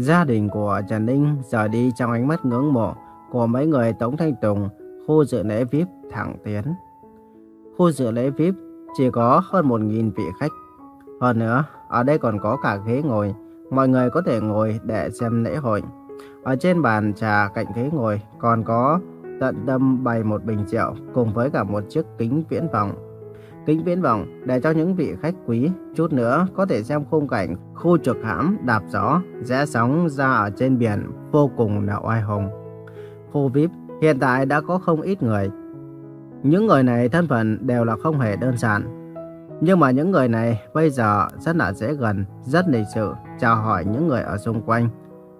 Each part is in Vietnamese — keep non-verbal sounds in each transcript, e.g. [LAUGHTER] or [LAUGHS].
Gia đình của Trần Ninh giờ đi trong ánh mắt ngưỡng mộ của mấy người Tống Thanh Tùng, khu dự lễ VIP thẳng tiến. Khu dự lễ VIP chỉ có hơn 1.000 vị khách. Hơn nữa, ở đây còn có cả ghế ngồi, mọi người có thể ngồi để xem lễ hội. Ở trên bàn trà cạnh ghế ngồi còn có tận tâm bày một bình rượu cùng với cả một chiếc kính viễn vọng. Kính viễn vọng để cho những vị khách quý chút nữa có thể xem khung cảnh khu trực hãm đạp gió, rẽ sóng ra ở trên biển vô cùng là oai hùng. Khu VIP hiện tại đã có không ít người. Những người này thân phận đều là không hề đơn giản. Nhưng mà những người này bây giờ rất là dễ gần, rất lịch sự, chào hỏi những người ở xung quanh.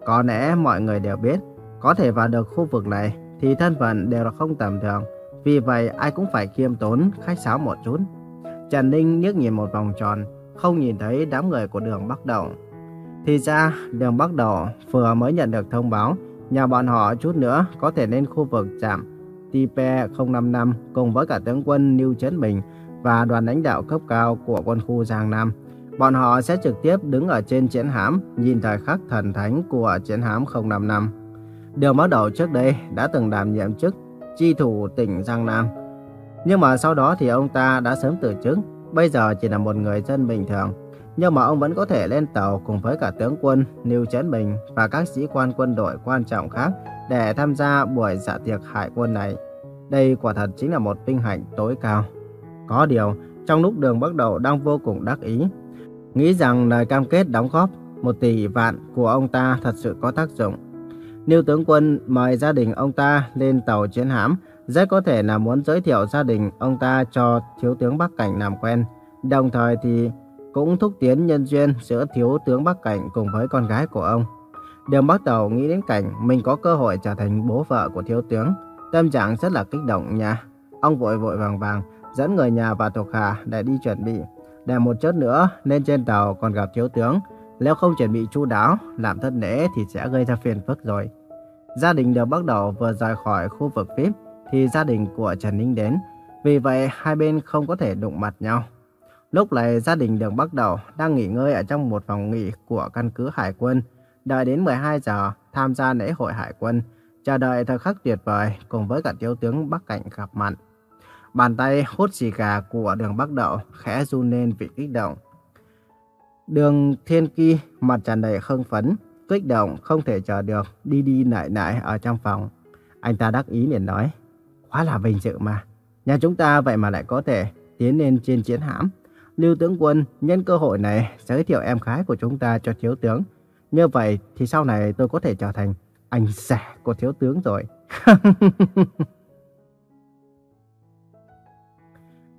Có lẽ mọi người đều biết, có thể vào được khu vực này thì thân phận đều là không tầm thường. Vì vậy ai cũng phải khiêm tốn, khách sáo một chút. Trần Ninh nhếch nhìn một vòng tròn, không nhìn thấy đám người của đường Bắc Đậu. Thì ra, đường Bắc Đậu vừa mới nhận được thông báo, nhà bọn họ chút nữa có thể lên khu vực trạm TP 055 cùng với cả tướng quân Lưu Trấn Bình và đoàn lãnh đạo cấp cao của quân khu Giang Nam. Bọn họ sẽ trực tiếp đứng ở trên chiến hãm, nhìn thời khắc thần thánh của chiến hãm 055. Đường Bắc đầu trước đây đã từng đảm nhiệm chức chi thủ tỉnh Giang Nam. Nhưng mà sau đó thì ông ta đã sớm từ chức, bây giờ chỉ là một người dân bình thường. Nhưng mà ông vẫn có thể lên tàu cùng với cả tướng quân Lưu Chấn Bình và các sĩ quan quân đội quan trọng khác để tham gia buổi dạ tiệc hải quân này. Đây quả thật chính là một vinh hạnh tối cao. Có điều, trong lúc đường bắt đầu đang vô cùng đắc ý, nghĩ rằng lời cam kết đóng góp một tỷ vạn của ông ta thật sự có tác dụng. Lưu tướng quân mời gia đình ông ta lên tàu chiến hãm, rất có thể là muốn giới thiệu gia đình ông ta cho thiếu tướng Bắc Cảnh làm quen. Đồng thời thì cũng thúc tiến nhân duyên giữa thiếu tướng Bắc Cảnh cùng với con gái của ông. Đường bắt đầu nghĩ đến cảnh mình có cơ hội trở thành bố vợ của thiếu tướng. Tâm trạng rất là kích động nha. Ông vội vội vàng vàng dẫn người nhà và thuộc hạ để đi chuẩn bị. Để một chút nữa lên trên tàu còn gặp thiếu tướng. Nếu không chuẩn bị chu đáo, làm thất lễ thì sẽ gây ra phiền phức rồi. Gia đình đều bắt đầu vừa rời khỏi khu vực VIP thì gia đình của Trần Ninh đến. Vì vậy hai bên không có thể đụng mặt nhau. Lúc này gia đình đường bắt đầu đang nghỉ ngơi ở trong một phòng nghỉ của căn cứ Hải quân. Đợi đến 12 giờ tham gia lễ hội Hải quân, chờ đợi thời khắc tuyệt vời cùng với cả thiếu tướng Bắc Cảnh gặp mặt. Bàn tay hút xì gà của đường Bắc Đậu khẽ run lên vì kích động. Đường Thiên Kỳ mặt tràn đầy hưng phấn, kích động không thể chờ được, đi đi lại lại ở trong phòng. Anh ta đắc ý liền nói, quá là vinh dự mà. Nhà chúng ta vậy mà lại có thể tiến lên trên chiến hãm. Lưu tướng quân nhân cơ hội này giới thiệu em gái của chúng ta cho thiếu tướng. Như vậy thì sau này tôi có thể trở thành anh rể của thiếu tướng rồi. [LAUGHS]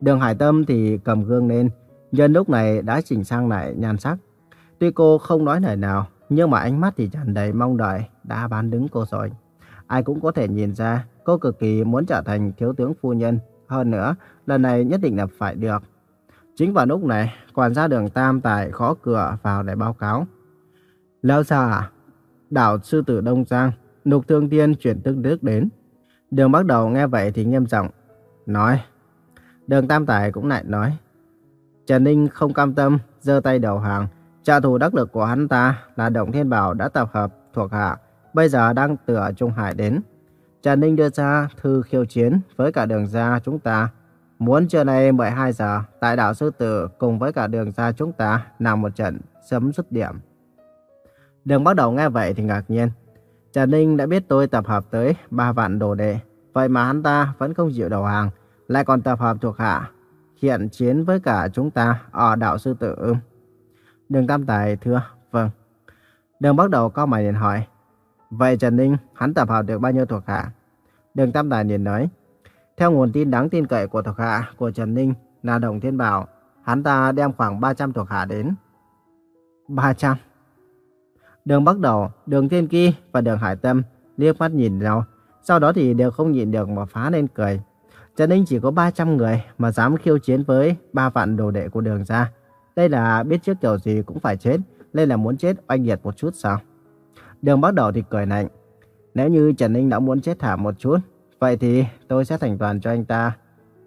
Đường Hải Tâm thì cầm gương lên, nhân lúc này đã chỉnh sang lại nhan sắc. Tuy cô không nói lời nào, nhưng mà ánh mắt thì tràn đầy mong đợi đã bán đứng cô rồi. Ai cũng có thể nhìn ra cô cực kỳ muốn trở thành thiếu tướng phu nhân. Hơn nữa, lần này nhất định là phải được. Chính vào lúc này, quản gia đường Tam Tài khó cửa vào để báo cáo. Lão xa à? Đảo sư tử Đông Giang, nục Thương Tiên chuyển tức đức đến. Đường bắt đầu nghe vậy thì nghiêm giọng nói. Đường Tam Tài cũng lại nói. Trần Ninh không cam tâm, giơ tay đầu hàng. Trả thù đắc lực của hắn ta là Động Thiên Bảo đã tập hợp thuộc hạ, bây giờ đang từ Trung Hải đến. Trần Ninh đưa ra thư khiêu chiến với cả đường gia chúng ta. Muốn trưa nay 12 giờ tại đảo Sư Tử cùng với cả đường gia chúng ta làm một trận sấm dứt điểm. Đường bắt đầu nghe vậy thì ngạc nhiên. Trần Ninh đã biết tôi tập hợp tới 3 vạn đồ đệ. Vậy mà hắn ta vẫn không chịu đầu hàng, lại còn tập hợp thuộc hạ. Hiện chiến với cả chúng ta ở đảo Sư Tử. Đường Tam Tài thưa, vâng. Đường bắt đầu có mày điện hỏi. Vậy Trần Ninh, hắn tập hợp được bao nhiêu thuộc hạ? Đường Tam Tài liền nói. Theo nguồn tin đáng tin cậy của thuộc hạ của Trần Ninh là Đồng Thiên Bảo, hắn ta đem khoảng 300 thuộc hạ đến. 300? Đường Bắc Đầu, Đường Thiên Kỳ và Đường Hải Tâm liếc mắt nhìn nhau, sau đó thì đều không nhịn được mà phá lên cười. Trần Ninh chỉ có 300 người mà dám khiêu chiến với ba vạn đồ đệ của đường ra. Đây là biết trước kiểu gì cũng phải chết, nên là muốn chết oanh liệt một chút sao? Đường bắt Đầu thì cười lạnh. Nếu như Trần Ninh đã muốn chết thảm một chút, vậy thì tôi sẽ thành toàn cho anh ta.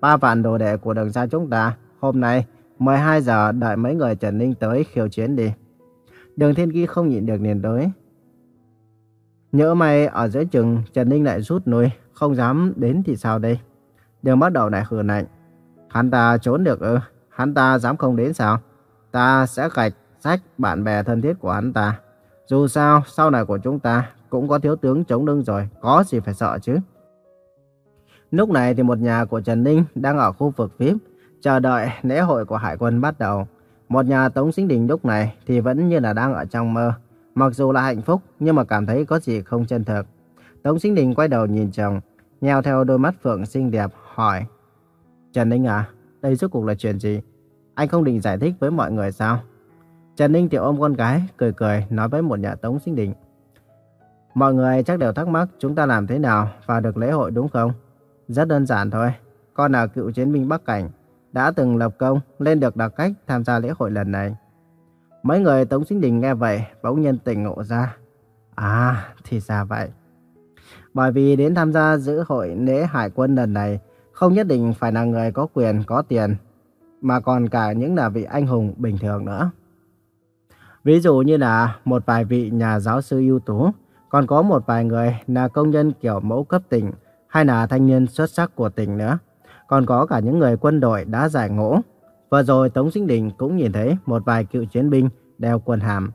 Ba vạn đồ đệ của đường gia chúng ta, hôm nay 12 giờ đợi mấy người Trần Ninh tới khiêu chiến đi. Đường Thiên Kỳ không nhịn được liền tới. Nhớ mày ở dưới chừng Trần Ninh lại rút lui không dám đến thì sao đây? Đường bắt đầu lại hừ lạnh. Hắn ta trốn được ư? Hắn ta dám không đến sao? Ta sẽ gạch sách bạn bè thân thiết của hắn ta. Dù sao, sau này của chúng ta cũng có thiếu tướng chống lưng rồi, có gì phải sợ chứ? Lúc này thì một nhà của Trần Ninh đang ở khu vực VIP, chờ đợi lễ hội của Hải quân bắt đầu. Một nhà Tống Sinh Đình lúc này thì vẫn như là đang ở trong mơ. Mặc dù là hạnh phúc nhưng mà cảm thấy có gì không chân thực. Tống Sinh Đình quay đầu nhìn chồng, nheo theo đôi mắt phượng xinh đẹp, hỏi. Trần Ninh à, đây rốt cuộc là chuyện gì? Anh không định giải thích với mọi người sao? Trần Ninh thì ôm con gái, cười cười, nói với một nhà Tống Sinh Đình. Mọi người chắc đều thắc mắc chúng ta làm thế nào vào được lễ hội đúng không? Rất đơn giản thôi. Con là cựu chiến binh Bắc Cảnh, đã từng lập công lên được đặc cách tham gia lễ hội lần này. Mấy người Tống Sinh Đình nghe vậy, bỗng nhiên tỉnh ngộ ra. À, thì ra vậy. Bởi vì đến tham gia dự hội lễ hải quân lần này, không nhất định phải là người có quyền, có tiền, mà còn cả những là vị anh hùng bình thường nữa. Ví dụ như là một vài vị nhà giáo sư ưu tú, còn có một vài người là công nhân kiểu mẫu cấp tỉnh, hay là thanh niên xuất sắc của tỉnh nữa. Còn có cả những người quân đội đã giải ngũ. Vừa rồi Tống Sinh Đình cũng nhìn thấy một vài cựu chiến binh đeo quân hàm.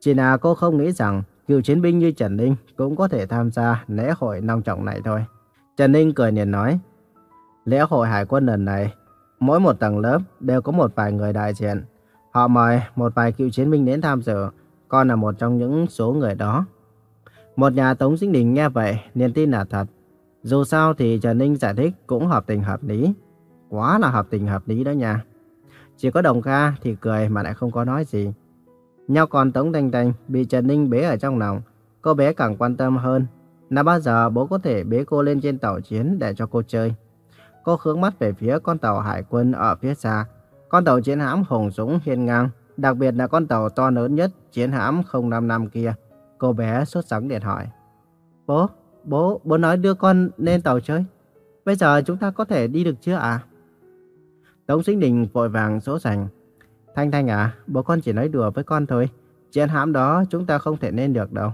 Chỉ là cô không nghĩ rằng cựu chiến binh như Trần Ninh cũng có thể tham gia lễ hội long trọng này thôi. Trần Ninh cười nhìn nói, lễ hội hải quân lần này, mỗi một tầng lớp đều có một vài người đại diện. Họ mời một vài cựu chiến binh đến tham dự, con là một trong những số người đó. Một nhà Tống Sinh Đình nghe vậy, liền tin là thật. Dù sao thì Trần Ninh giải thích cũng hợp tình hợp lý. Quá là hợp tình hợp lý đó nha. Chỉ có Đồng Kha thì cười mà lại không có nói gì. Nhau còn Tống Thanh Thanh bị Trần Ninh bế ở trong lòng. Cô bé càng quan tâm hơn là bao giờ bố có thể bế cô lên trên tàu chiến để cho cô chơi. Cô hướng mắt về phía con tàu hải quân ở phía xa. Con tàu chiến hãm hùng dũng hiên ngang, đặc biệt là con tàu to lớn nhất chiến hãm 055 kia. Cô bé sốt sắng điện hỏi. Bố, Bố, bố nói đưa con lên tàu chơi. Bây giờ chúng ta có thể đi được chưa ạ? Tống Sinh Đình vội vàng số sành. Thanh Thanh à, bố con chỉ nói đùa với con thôi. Chiến hãm đó chúng ta không thể lên được đâu.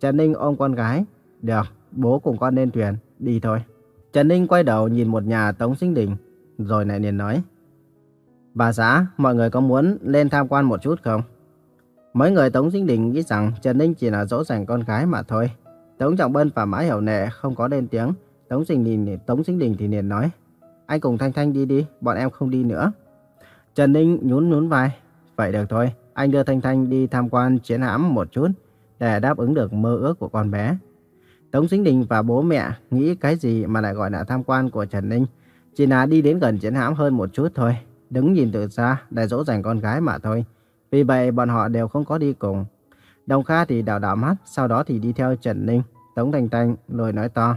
Trần Ninh ôm con gái. Được, bố cùng con lên thuyền, đi thôi. Trần Ninh quay đầu nhìn một nhà Tống Sinh Đình, rồi lại liền nói. Bà xã, mọi người có muốn lên tham quan một chút không? Mấy người Tống Sinh Đình nghĩ rằng Trần Ninh chỉ là dỗ dành con gái mà thôi. Tống Trọng Bân và Mã Hiểu Nệ không có lên tiếng. Tống Sinh Đình, Tống Sinh Đình thì liền nói. Anh cùng Thanh Thanh đi đi, bọn em không đi nữa. Trần Ninh nhún nhún vai. Vậy được thôi, anh đưa Thanh Thanh đi tham quan chiến hãm một chút để đáp ứng được mơ ước của con bé. Tống Sinh Đình và bố mẹ nghĩ cái gì mà lại gọi là tham quan của Trần Ninh. Chỉ là đi đến gần chiến hãm hơn một chút thôi. Đứng nhìn từ xa để dỗ dành con gái mà thôi. Vì vậy bọn họ đều không có đi cùng. Đồng Kha thì đảo đảo mắt, sau đó thì đi theo Trần Ninh, Tống Thanh Thanh, rồi nói to.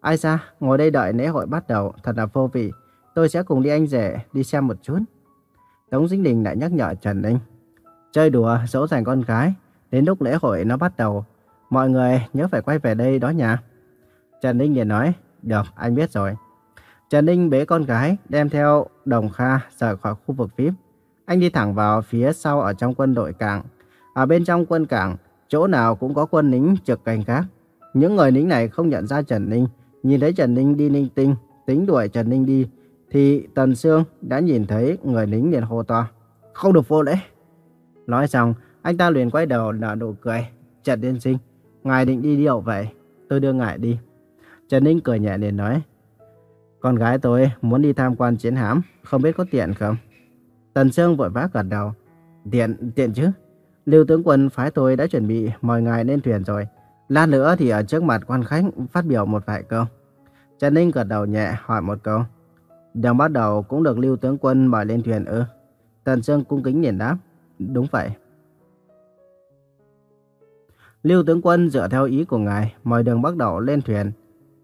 Ai ra, ngồi đây đợi lễ hội bắt đầu, thật là vô vị. Tôi sẽ cùng đi anh rể, đi xem một chút. Tống dĩnh Đình lại nhắc nhở Trần Ninh. Chơi đùa, dỗ dành con gái, đến lúc lễ hội nó bắt đầu. Mọi người nhớ phải quay về đây đó nha. Trần Ninh liền nói, được, anh biết rồi. Trần Ninh bế con gái, đem theo Đồng Kha rời khỏi khu vực VIP. Anh đi thẳng vào phía sau ở trong quân đội cảng. Ở bên trong quân cảng, chỗ nào cũng có quân lính trực canh gác. Những người lính này không nhận ra Trần Ninh, nhìn thấy Trần Ninh đi ninh tinh, tính đuổi Trần Ninh đi, thì Tần Sương đã nhìn thấy người lính liền hô to. Không được vô lễ. Nói xong, anh ta liền quay đầu nở nụ cười. Trần Tiên Sinh, ngài định đi đâu vậy? Tôi đưa ngài đi. Trần Ninh cười nhẹ liền nói. Con gái tôi muốn đi tham quan chiến hãm, không biết có tiện không? Tần Sương vội vã gật đầu. Tiện, tiện chứ. Lưu tướng quân phái tôi đã chuẩn bị mời ngài lên thuyền rồi. Lát nữa thì ở trước mặt quan khách phát biểu một vài câu. Trần Ninh gật đầu nhẹ hỏi một câu. Đường bắt đầu cũng được Lưu tướng quân mời lên thuyền ư? Tần Sương cung kính liền đáp. Đúng vậy. Lưu tướng quân dựa theo ý của ngài mời đường bắt đầu lên thuyền.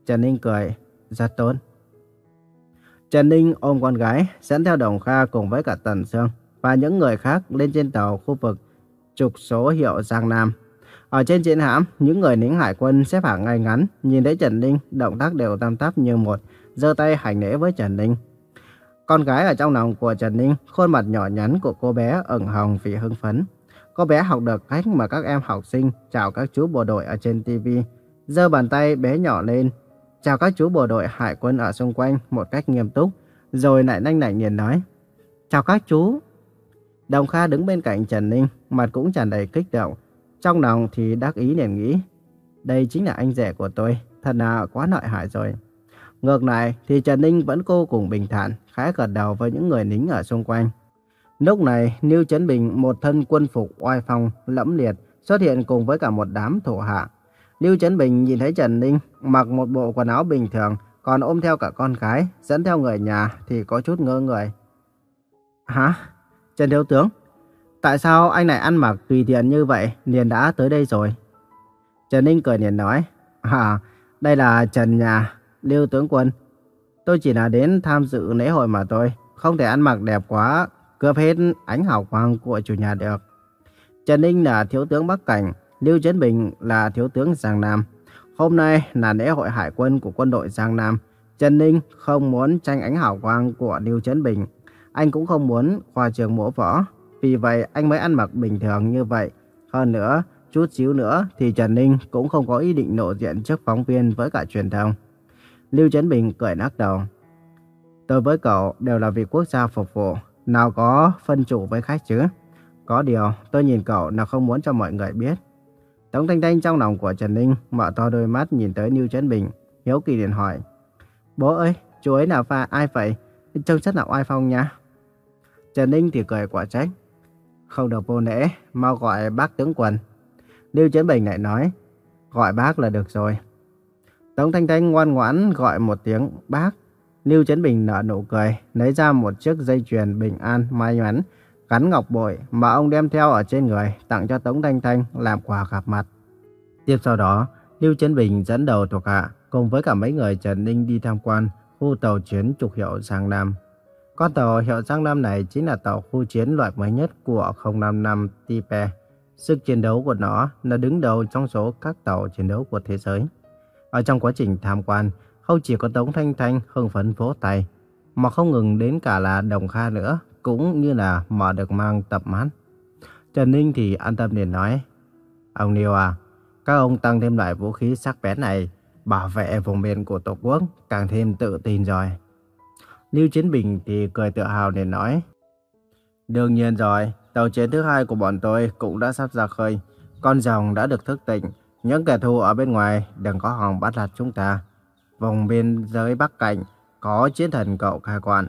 Trần Ninh cười. Rất tốt. Trần Ninh ôm con gái dẫn theo Đồng Kha cùng với cả Tần Sương và những người khác lên trên tàu khu vực trục số hiệu Giang Nam. Ở trên chiến hãm, những người lính hải quân xếp hàng ngay ngắn, nhìn thấy Trần Ninh, động tác đều tam tắp như một, giơ tay hành lễ với Trần Ninh. Con gái ở trong lòng của Trần Ninh, khuôn mặt nhỏ nhắn của cô bé ửng hồng vì hưng phấn. Cô bé học được cách mà các em học sinh chào các chú bộ đội ở trên TV. giơ bàn tay bé nhỏ lên, chào các chú bộ đội hải quân ở xung quanh một cách nghiêm túc, rồi lại nhanh nảnh liền nói. Chào các chú. Đồng Kha đứng bên cạnh Trần Ninh, mặt cũng tràn đầy kích động. Trong lòng thì đắc ý liền nghĩ. Đây chính là anh rể của tôi, thật là quá nội hại rồi. Ngược lại thì Trần Ninh vẫn cô cùng bình thản, khẽ gật đầu với những người lính ở xung quanh. Lúc này, Niêu Trấn Bình một thân quân phục oai phong, lẫm liệt, xuất hiện cùng với cả một đám thổ hạ. Lưu Trấn Bình nhìn thấy Trần Ninh mặc một bộ quần áo bình thường, còn ôm theo cả con gái, dẫn theo người nhà thì có chút ngơ người. Hả? Trần Thiếu Tướng? Tại sao anh lại ăn mặc tùy tiện như vậy, liền đã tới đây rồi? Trần Ninh cười liền nói, À, đây là Trần Nhà, Lưu Tướng Quân. Tôi chỉ là đến tham dự lễ hội mà thôi, không thể ăn mặc đẹp quá, cướp hết ánh hào quang của chủ nhà được. Trần Ninh là thiếu tướng Bắc Cảnh, Lưu Chấn Bình là thiếu tướng Giang Nam. Hôm nay là lễ hội hải quân của quân đội Giang Nam. Trần Ninh không muốn tranh ánh hào quang của Lưu Chấn Bình. Anh cũng không muốn khoa trường mổ võ. Vì vậy anh mới ăn mặc bình thường như vậy. Hơn nữa, chút xíu nữa thì Trần Ninh cũng không có ý định nộ diện trước phóng viên với cả truyền thông. Lưu Chấn Bình cười lắc đầu. Tôi với cậu đều là vì quốc gia phục vụ, nào có phân chủ với khách chứ. Có điều, tôi nhìn cậu là không muốn cho mọi người biết. Tống Thanh Thanh trong lòng của Trần Ninh mở to đôi mắt nhìn tới Lưu Trấn Bình, hiếu kỳ liền hỏi. Bố ơi, chú ấy là pha ai vậy? Trông rất là oai phong nha. Trần Ninh thì cười quả trách. Không được vô nễ, mau gọi bác tướng quân. Lưu Trấn Bình lại nói, gọi bác là được rồi. Tống Thanh Thanh ngoan ngoãn gọi một tiếng bác. Lưu Trấn Bình nở nụ cười, lấy ra một chiếc dây chuyền bình an may mắn, gắn ngọc bội mà ông đem theo ở trên người tặng cho Tống Thanh Thanh làm quà gặp mặt. Tiếp sau đó, Lưu Trấn Bình dẫn đầu thuộc hạ cùng với cả mấy người Trần Ninh đi tham quan khu tàu chiến trục hiệu Giang Nam. Con tàu hiệu Giang Nam này chính là tàu khu chiến loại mới nhất của 055 Tipe. Sức chiến đấu của nó là đứng đầu trong số các tàu chiến đấu của thế giới. Ở trong quá trình tham quan, không chỉ có Tống Thanh Thanh hưng phấn vỗ tay, mà không ngừng đến cả là Đồng Kha nữa, cũng như là mở được mang tập mát. Trần Ninh thì an tâm liền nói, Ông Niêu à, các ông tăng thêm loại vũ khí sắc bén này, bảo vệ vùng miền của Tổ quốc càng thêm tự tin rồi. Lưu Chiến Bình thì cười tự hào để nói, Đương nhiên rồi, tàu chiến thứ hai của bọn tôi cũng đã sắp ra khơi. Con rồng đã được thức tỉnh, những kẻ thù ở bên ngoài đừng có hòng bắt lạt chúng ta. Vùng biên giới Bắc Cảnh có chiến thần cậu khai quản.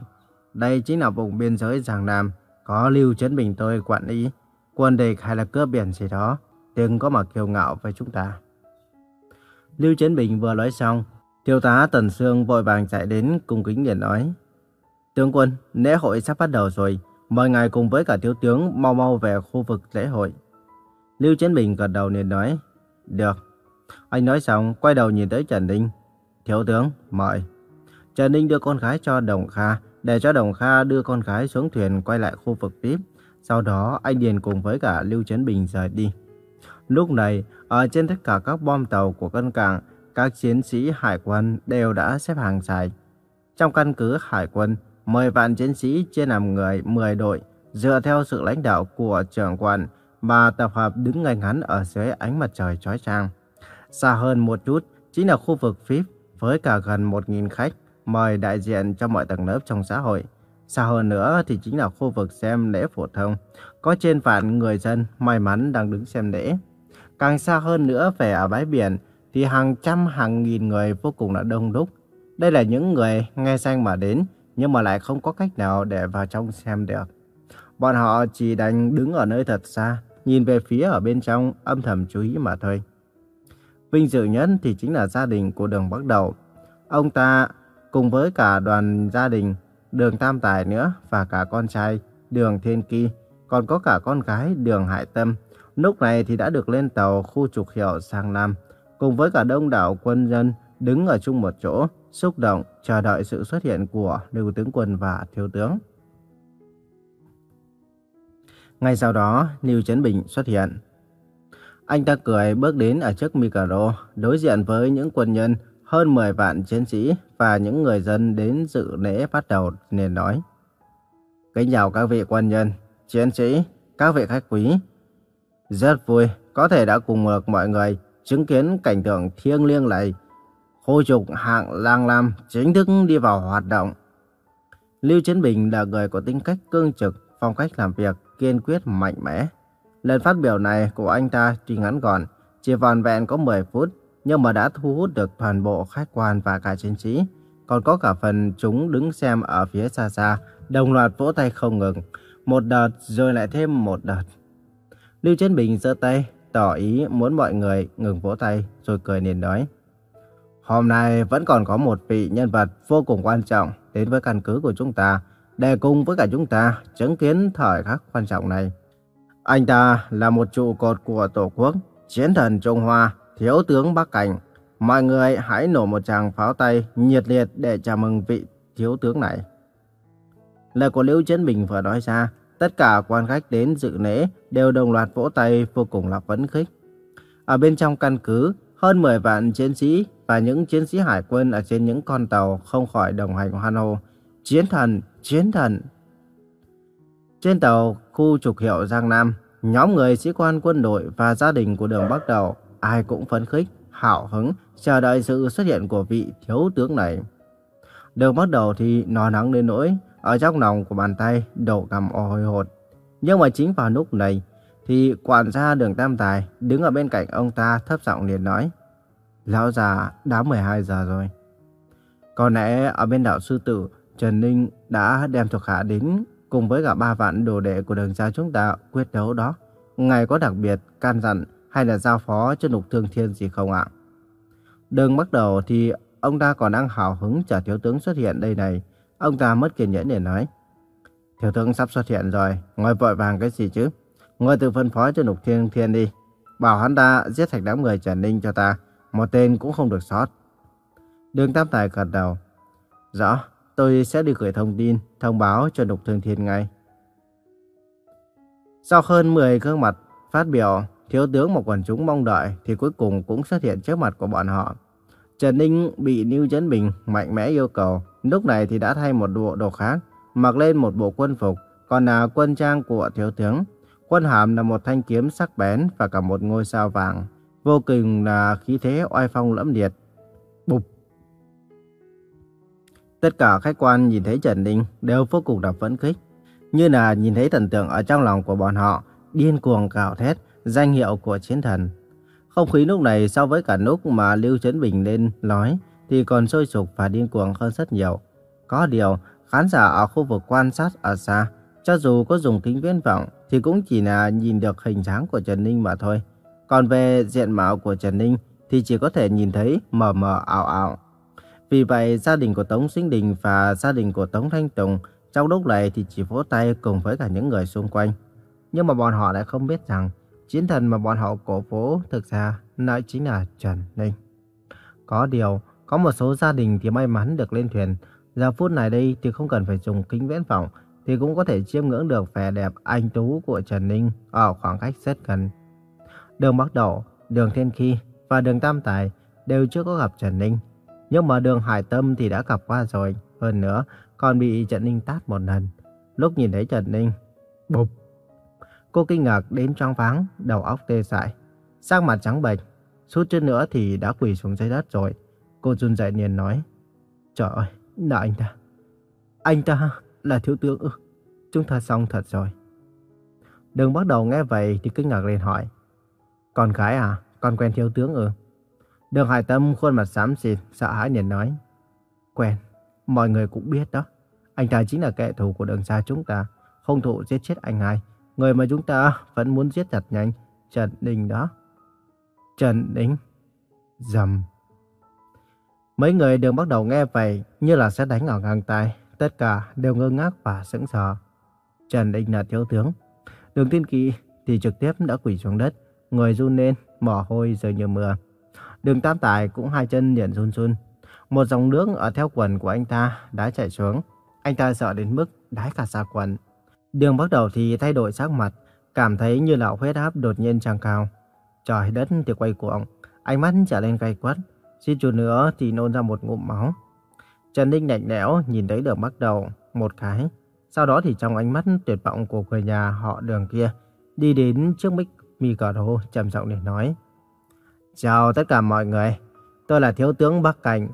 Đây chính là vùng biên giới Giang Nam, có Lưu Trấn Bình tôi quản lý. Quân địch hay là cướp biển gì đó, đừng có mà kiêu ngạo với chúng ta. Lưu Trấn Bình vừa nói xong, thiếu tá Tần Sương vội vàng chạy đến cung kính liền nói. Tướng quân, lễ hội sắp bắt đầu rồi, mời ngài cùng với cả thiếu tướng mau mau về khu vực lễ hội. Lưu Trấn Bình gật đầu liền nói, được. Anh nói xong, quay đầu nhìn tới Trần Ninh. Thiếu tướng, mời. Trần Ninh đưa con gái cho Đồng Kha, để cho Đồng Kha đưa con gái xuống thuyền quay lại khu vực VIP. Sau đó, anh Điền cùng với cả Lưu Trấn Bình rời đi. Lúc này, ở trên tất cả các bom tàu của cân cảng, các chiến sĩ hải quân đều đã xếp hàng dài. Trong căn cứ hải quân, 10 vạn chiến sĩ chia làm người 10 đội, dựa theo sự lãnh đạo của trưởng quan mà tập hợp đứng ngay ngắn ở dưới ánh mặt trời chói chang. Xa hơn một chút chính là khu vực VIP với cả gần 1.000 khách mời đại diện cho mọi tầng lớp trong xã hội. Xa hơn nữa thì chính là khu vực xem lễ phổ thông, có trên vạn người dân may mắn đang đứng xem lễ. Càng xa hơn nữa về ở bãi biển thì hàng trăm hàng nghìn người vô cùng là đông đúc. Đây là những người nghe danh mà đến nhưng mà lại không có cách nào để vào trong xem được. Bọn họ chỉ đành đứng ở nơi thật xa, nhìn về phía ở bên trong âm thầm chú ý mà thôi. Vinh dự nhất thì chính là gia đình của đường Bắc Đầu. Ông ta cùng với cả đoàn gia đình, đường Tam Tài nữa và cả con trai, đường Thiên Kỳ, còn có cả con gái đường Hải Tâm. Lúc này thì đã được lên tàu khu trục hiệu sang Nam, cùng với cả đông đảo quân dân đứng ở chung một chỗ, xúc động chờ đợi sự xuất hiện của Lưu Tướng Quân và Thiếu Tướng. Ngay sau đó, Lưu Trấn Bình xuất hiện. Anh ta cười bước đến ở trước micro, đối diện với những quân nhân, hơn 10 vạn chiến sĩ và những người dân đến dự lễ bắt đầu liền nói. Kính chào các vị quân nhân, chiến sĩ, các vị khách quý. Rất vui có thể đã cùng được mọi người chứng kiến cảnh tượng thiêng liêng này. Khu trục hạng lang lam chính thức đi vào hoạt động. Lưu Chiến Bình là người có tính cách cương trực, phong cách làm việc kiên quyết mạnh mẽ. Lần phát biểu này của anh ta tuy ngắn gọn, chỉ vòn vẹn có 10 phút, nhưng mà đã thu hút được toàn bộ khách quan và cả chiến sĩ. Còn có cả phần chúng đứng xem ở phía xa xa, đồng loạt vỗ tay không ngừng. Một đợt rồi lại thêm một đợt. Lưu Chiến Bình giơ tay, tỏ ý muốn mọi người ngừng vỗ tay, rồi cười liền nói. Hôm nay vẫn còn có một vị nhân vật vô cùng quan trọng đến với căn cứ của chúng ta, để cùng với cả chúng ta chứng kiến thời khắc quan trọng này. Anh ta là một trụ cột của Tổ quốc, chiến thần Trung Hoa, thiếu tướng Bắc Cảnh. Mọi người hãy nổ một tràng pháo tay nhiệt liệt để chào mừng vị thiếu tướng này. Lời của Lưu Chiến Bình vừa nói ra, tất cả quan khách đến dự lễ đều đồng loạt vỗ tay vô cùng là phấn khích. Ở bên trong căn cứ, hơn 10 vạn chiến sĩ và những chiến sĩ hải quân ở trên những con tàu không khỏi đồng hành hoan hô. Chiến thần, chiến thần. Trên tàu khu trục hiệu Giang Nam, nhóm người sĩ quan quân đội và gia đình của đường Bắc Đầu ai cũng phấn khích, hào hứng chờ đợi sự xuất hiện của vị thiếu tướng này. Đường bắt Đầu thì nó nắng đến nỗi ở trong lòng của bàn tay đổ cầm o hồi hột. Nhưng mà chính vào lúc này thì quản gia đường Tam Tài đứng ở bên cạnh ông ta thấp giọng liền nói. Lão già đã 12 giờ rồi. Có lẽ ở bên đảo Sư Tử, Trần Ninh đã đem thuộc hạ đến cùng với cả ba vạn đồ đệ của đường gia chúng ta quyết đấu đó. Ngài có đặc biệt can dặn hay là giao phó cho Lục Thương Thiên gì không ạ? Đừng bắt đầu thì ông ta còn đang hào hứng chờ thiếu tướng xuất hiện đây này. Ông ta mất kiên nhẫn để nói. Thiếu tướng sắp xuất hiện rồi, ngồi vội vàng cái gì chứ? Ngồi tự phân phó cho Lục Thiên Thiên đi. Bảo hắn ta giết sạch đám người Trần Ninh cho ta. Một tên cũng không được sót. Đường Tam Tài gật đầu. Rõ, tôi sẽ đi gửi thông tin, thông báo cho Lục Thương Thiên ngay. Sau hơn 10 gương mặt phát biểu, thiếu tướng một quần chúng mong đợi thì cuối cùng cũng xuất hiện trước mặt của bọn họ. Trần Ninh bị Lưu Chấn Bình mạnh mẽ yêu cầu, lúc này thì đã thay một bộ đồ khác, mặc lên một bộ quân phục, còn là quân trang của thiếu tướng. Quân hàm là một thanh kiếm sắc bén và cả một ngôi sao vàng, vô cùng là khí thế oai phong lẫm liệt. Bụp! Tất cả khách quan nhìn thấy Trần Ninh đều vô cùng là phấn khích, như là nhìn thấy thần tượng ở trong lòng của bọn họ, điên cuồng cào thét, danh hiệu của chiến thần. Không khí lúc này so với cả lúc mà Lưu Trấn Bình lên nói thì còn sôi sục và điên cuồng hơn rất nhiều. Có điều, khán giả ở khu vực quan sát ở xa, cho dù có dùng kính viễn vọng thì cũng chỉ là nhìn được hình dáng của Trần Ninh mà thôi. Còn về diện mạo của Trần Ninh thì chỉ có thể nhìn thấy mờ mờ ảo ảo. Vì vậy, gia đình của Tống Sinh Đình và gia đình của Tống Thanh Tùng trong lúc này thì chỉ vỗ tay cùng với cả những người xung quanh. Nhưng mà bọn họ lại không biết rằng chiến thần mà bọn họ cổ vũ thực ra lại chính là Trần Ninh. Có điều, có một số gia đình thì may mắn được lên thuyền. Giờ phút này đây thì không cần phải dùng kính viễn vọng thì cũng có thể chiêm ngưỡng được vẻ đẹp anh tú của Trần Ninh ở khoảng cách rất gần. Đường Bắc Đổ, đường Thiên Khi và đường Tam Tài đều chưa có gặp Trần Ninh. Nhưng mà đường Hải Tâm thì đã gặp qua rồi. Hơn nữa, còn bị Trần Ninh tát một lần. Lúc nhìn thấy Trần Ninh, bụp. Cô kinh ngạc đến choáng váng, đầu óc tê dại. Sắc mặt trắng bệch, suốt chút nữa thì đã quỳ xuống dưới đất rồi. Cô run rẩy liền nói, Trời ơi, là anh ta. Anh ta là thiếu tướng ư? Chúng ta xong thật rồi. Đừng bắt đầu nghe vậy thì kinh ngạc liền hỏi. Con gái à, con quen thiếu tướng ư? Đường Hải Tâm khuôn mặt xám xịt, sợ hãi liền nói. Quen, mọi người cũng biết đó. Anh ta chính là kẻ thù của đường xa chúng ta. Không thủ giết chết anh hai. Người mà chúng ta vẫn muốn giết thật nhanh. Trần Đình đó. Trần Đình. Dầm. Mấy người đường bắt đầu nghe vậy như là sẽ đánh ở ngang tay. Tất cả đều ngơ ngác và sững sờ. Trần Đình là thiếu tướng. Đường tiên kỳ thì trực tiếp đã quỳ xuống đất. Người run lên, mồ hôi rơi như mưa. Đường Tam Tài cũng hai chân liền run run. Một dòng nước ở theo quần của anh ta đã chảy xuống. Anh ta sợ đến mức đái cả xa quần. Đường bắt đầu thì thay đổi sắc mặt, cảm thấy như là huyết áp đột nhiên trăng cao. Trời đất thì quay cuồng, ánh mắt trở lên cay quắt, suýt chút nữa thì nôn ra một ngụm máu. Trần Ninh lạnh lẽo nhìn thấy đường bắt đầu một cái. Sau đó thì trong ánh mắt tuyệt vọng của người nhà họ đường kia, đi đến trước mic micro trầm giọng để nói. Chào tất cả mọi người, tôi là Thiếu tướng Bắc Cảnh.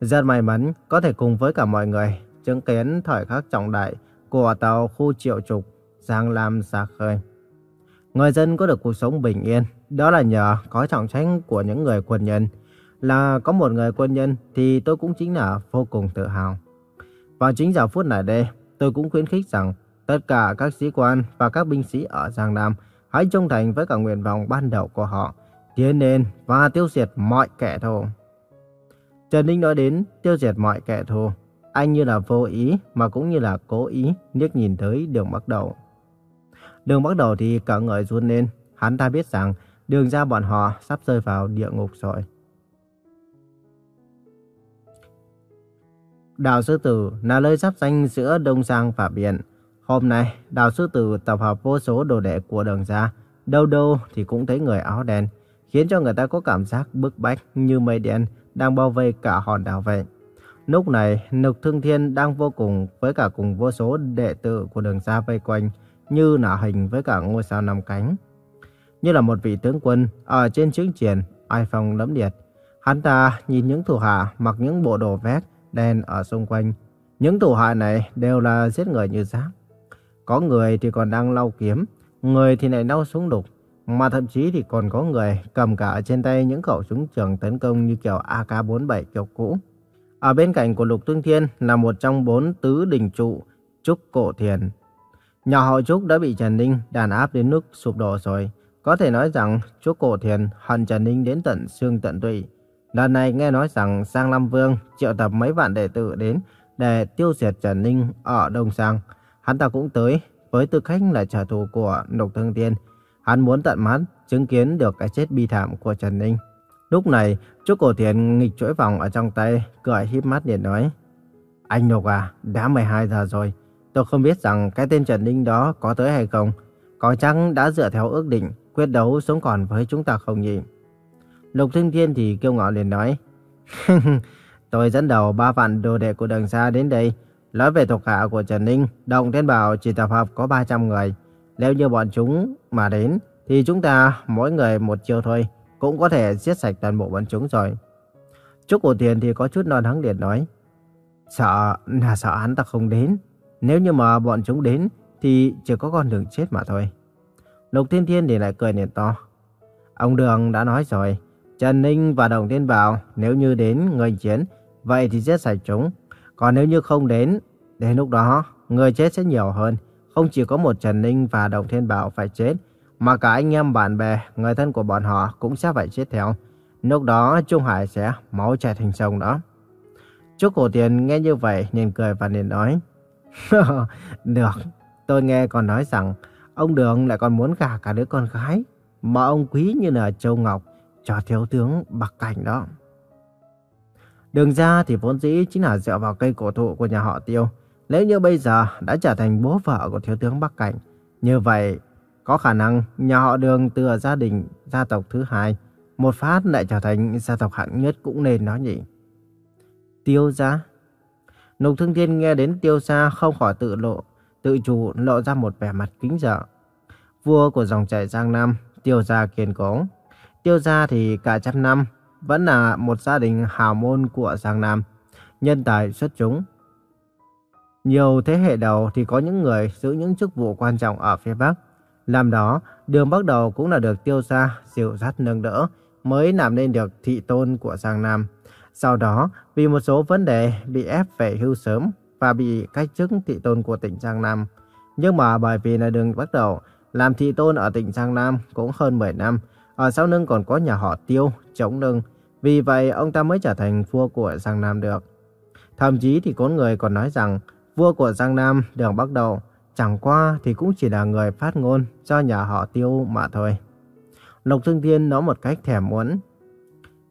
Rất may mắn có thể cùng với cả mọi người chứng kiến thời khắc trọng đại của tàu khu triệu trục Giang Lam xa khơi. Người dân có được cuộc sống bình yên, đó là nhờ có trọng trách của những người quân nhân. Là có một người quân nhân thì tôi cũng chính là vô cùng tự hào. Vào chính giờ phút này đây, tôi cũng khuyến khích rằng tất cả các sĩ quan và các binh sĩ ở Giang Nam hãy trung thành với cả nguyện vọng ban đầu của họ, tiến lên và tiêu diệt mọi kẻ thù. Trần Ninh nói đến tiêu diệt mọi kẻ thù, anh như là vô ý mà cũng như là cố ý liếc nhìn tới đường bắt đầu. Đường bắt đầu thì cả người run lên, hắn ta biết rằng đường ra bọn họ sắp rơi vào địa ngục rồi. Đào Sư Tử là nơi sắp danh giữa Đông Giang và Biển. Hôm nay, Đào Sư Tử tập hợp vô số đồ đệ của đường ra, đâu đâu thì cũng thấy người áo đen, khiến cho người ta có cảm giác bức bách như mây đen đang bao vây cả hòn đảo vậy. Lúc này, Nục Thương Thiên đang vô cùng với cả cùng vô số đệ tử của đường xa vây quanh, như nả hình với cả ngôi sao năm cánh. Như là một vị tướng quân ở trên chiến triển, ai phong lẫm liệt. Hắn ta nhìn những thủ hạ mặc những bộ đồ vest đen ở xung quanh. Những thủ hạ này đều là giết người như rác. Có người thì còn đang lau kiếm, người thì lại lau súng đục. Mà thậm chí thì còn có người cầm cả trên tay những khẩu súng trường tấn công như kiểu AK-47 kiểu cũ. Ở bên cạnh của Lục Tương Thiên là một trong bốn tứ đình trụ, Trúc Cổ Thiền. Nhà họ Trúc đã bị Trần Ninh đàn áp đến nước sụp đổ rồi. Có thể nói rằng Trúc Cổ Thiền hận Trần Ninh đến tận xương tận tụy. Lần này nghe nói rằng Sang Lam Vương triệu tập mấy vạn đệ tử đến để tiêu diệt Trần Ninh ở Đông Sang. Hắn ta cũng tới với tư cách là trả thù của Lục Thương thiên Hắn muốn tận mắt chứng kiến được cái chết bi thảm của Trần Ninh. Lúc này, Trúc Cổ Thiền nghịch chuỗi vòng ở trong tay, cười híp mắt để nói. Anh Nục à, đã 12 giờ rồi. Tôi không biết rằng cái tên Trần Ninh đó có tới hay không. Có chăng đã dựa theo ước định, quyết đấu sống còn với chúng ta không nhỉ? Lục Thương Thiên thì kêu ngạo liền nói. [LAUGHS] tôi dẫn đầu ba vạn đồ đệ của đường xa đến đây. Nói về thuộc hạ của Trần Ninh, Động Thiên Bảo chỉ tập hợp có 300 người. Nếu như bọn chúng mà đến, thì chúng ta mỗi người một chiều thôi, cũng có thể giết sạch toàn bộ bọn chúng rồi. Trúc Cổ Tiền thì có chút non hắng liền nói. Sợ là sợ hắn ta không đến. Nếu như mà bọn chúng đến, thì chỉ có con đường chết mà thôi. Lục Thiên Thiên thì lại cười nền to. Ông Đường đã nói rồi, Trần Ninh và Đồng Thiên Bảo nếu như đến người chiến, vậy thì giết sạch chúng. Còn nếu như không đến, đến lúc đó người chết sẽ nhiều hơn. Không chỉ có một Trần Ninh và Đồng Thiên Bảo phải chết, mà cả anh em bạn bè, người thân của bọn họ cũng sẽ phải chết theo. Lúc đó Trung Hải sẽ máu chảy thành sông đó. Trúc Cổ Tiền nghe như vậy nhìn cười và nhìn nói. [LAUGHS] Được, tôi nghe còn nói rằng ông Đường lại còn muốn gả cả đứa con gái mà ông quý như là Châu Ngọc cho thiếu tướng Bạc Cảnh đó. Đường ra thì vốn dĩ chính là dựa vào cây cổ thụ của nhà họ Tiêu. Nếu như bây giờ đã trở thành bố vợ của thiếu tướng Bắc Cảnh, như vậy có khả năng nhà họ đường từ gia đình gia tộc thứ hai, một phát lại trở thành gia tộc hạng nhất cũng nên nói nhỉ. Tiêu gia Lục Thương Thiên nghe đến tiêu gia không khỏi tự lộ, tự chủ lộ ra một vẻ mặt kính sợ. Vua của dòng chảy Giang Nam, tiêu gia kiên cố. Tiêu gia thì cả trăm năm vẫn là một gia đình hào môn của Giang Nam, nhân tài xuất chúng. Nhiều thế hệ đầu thì có những người giữ những chức vụ quan trọng ở phía Bắc. Làm đó, đường bắt đầu cũng là được tiêu gia dịu dắt nâng đỡ, mới làm nên được thị tôn của Giang Nam. Sau đó, vì một số vấn đề bị ép về hưu sớm và bị cách chức thị tôn của tỉnh Giang Nam. Nhưng mà bởi vì là đường bắt đầu làm thị tôn ở tỉnh Giang Nam cũng hơn 10 năm, ở sau lưng còn có nhà họ Tiêu, chống lưng. Vì vậy, ông ta mới trở thành vua của Giang Nam được. Thậm chí thì có người còn nói rằng, vua của Giang Nam đường bắt đầu, chẳng qua thì cũng chỉ là người phát ngôn cho nhà họ Tiêu mà thôi. Lục Thương Thiên nói một cách thèm muốn.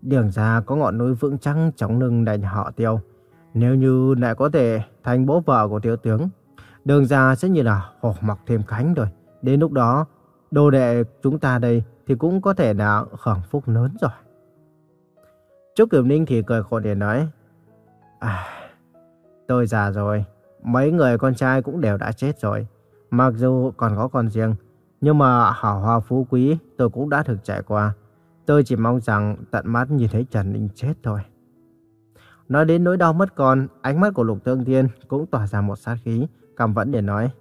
Đường ra có ngọn núi vững chắc chống lưng đại nhà họ Tiêu. Nếu như lại có thể thành bố vợ của thiếu tướng, đường ra sẽ như là hổ mọc thêm cánh rồi. Đến lúc đó, đồ đệ chúng ta đây thì cũng có thể là hưởng phúc lớn rồi. Trúc Cửu Ninh thì cười khổ để nói, À, tôi già rồi, mấy người con trai cũng đều đã chết rồi. Mặc dù còn có con riêng, Nhưng mà hảo hoa phú quý tôi cũng đã thực trải qua. Tôi chỉ mong rằng tận mắt nhìn thấy Trần Ninh chết thôi. Nói đến nỗi đau mất con, ánh mắt của Lục Tương Thiên cũng tỏa ra một sát khí, cầm vẫn để nói.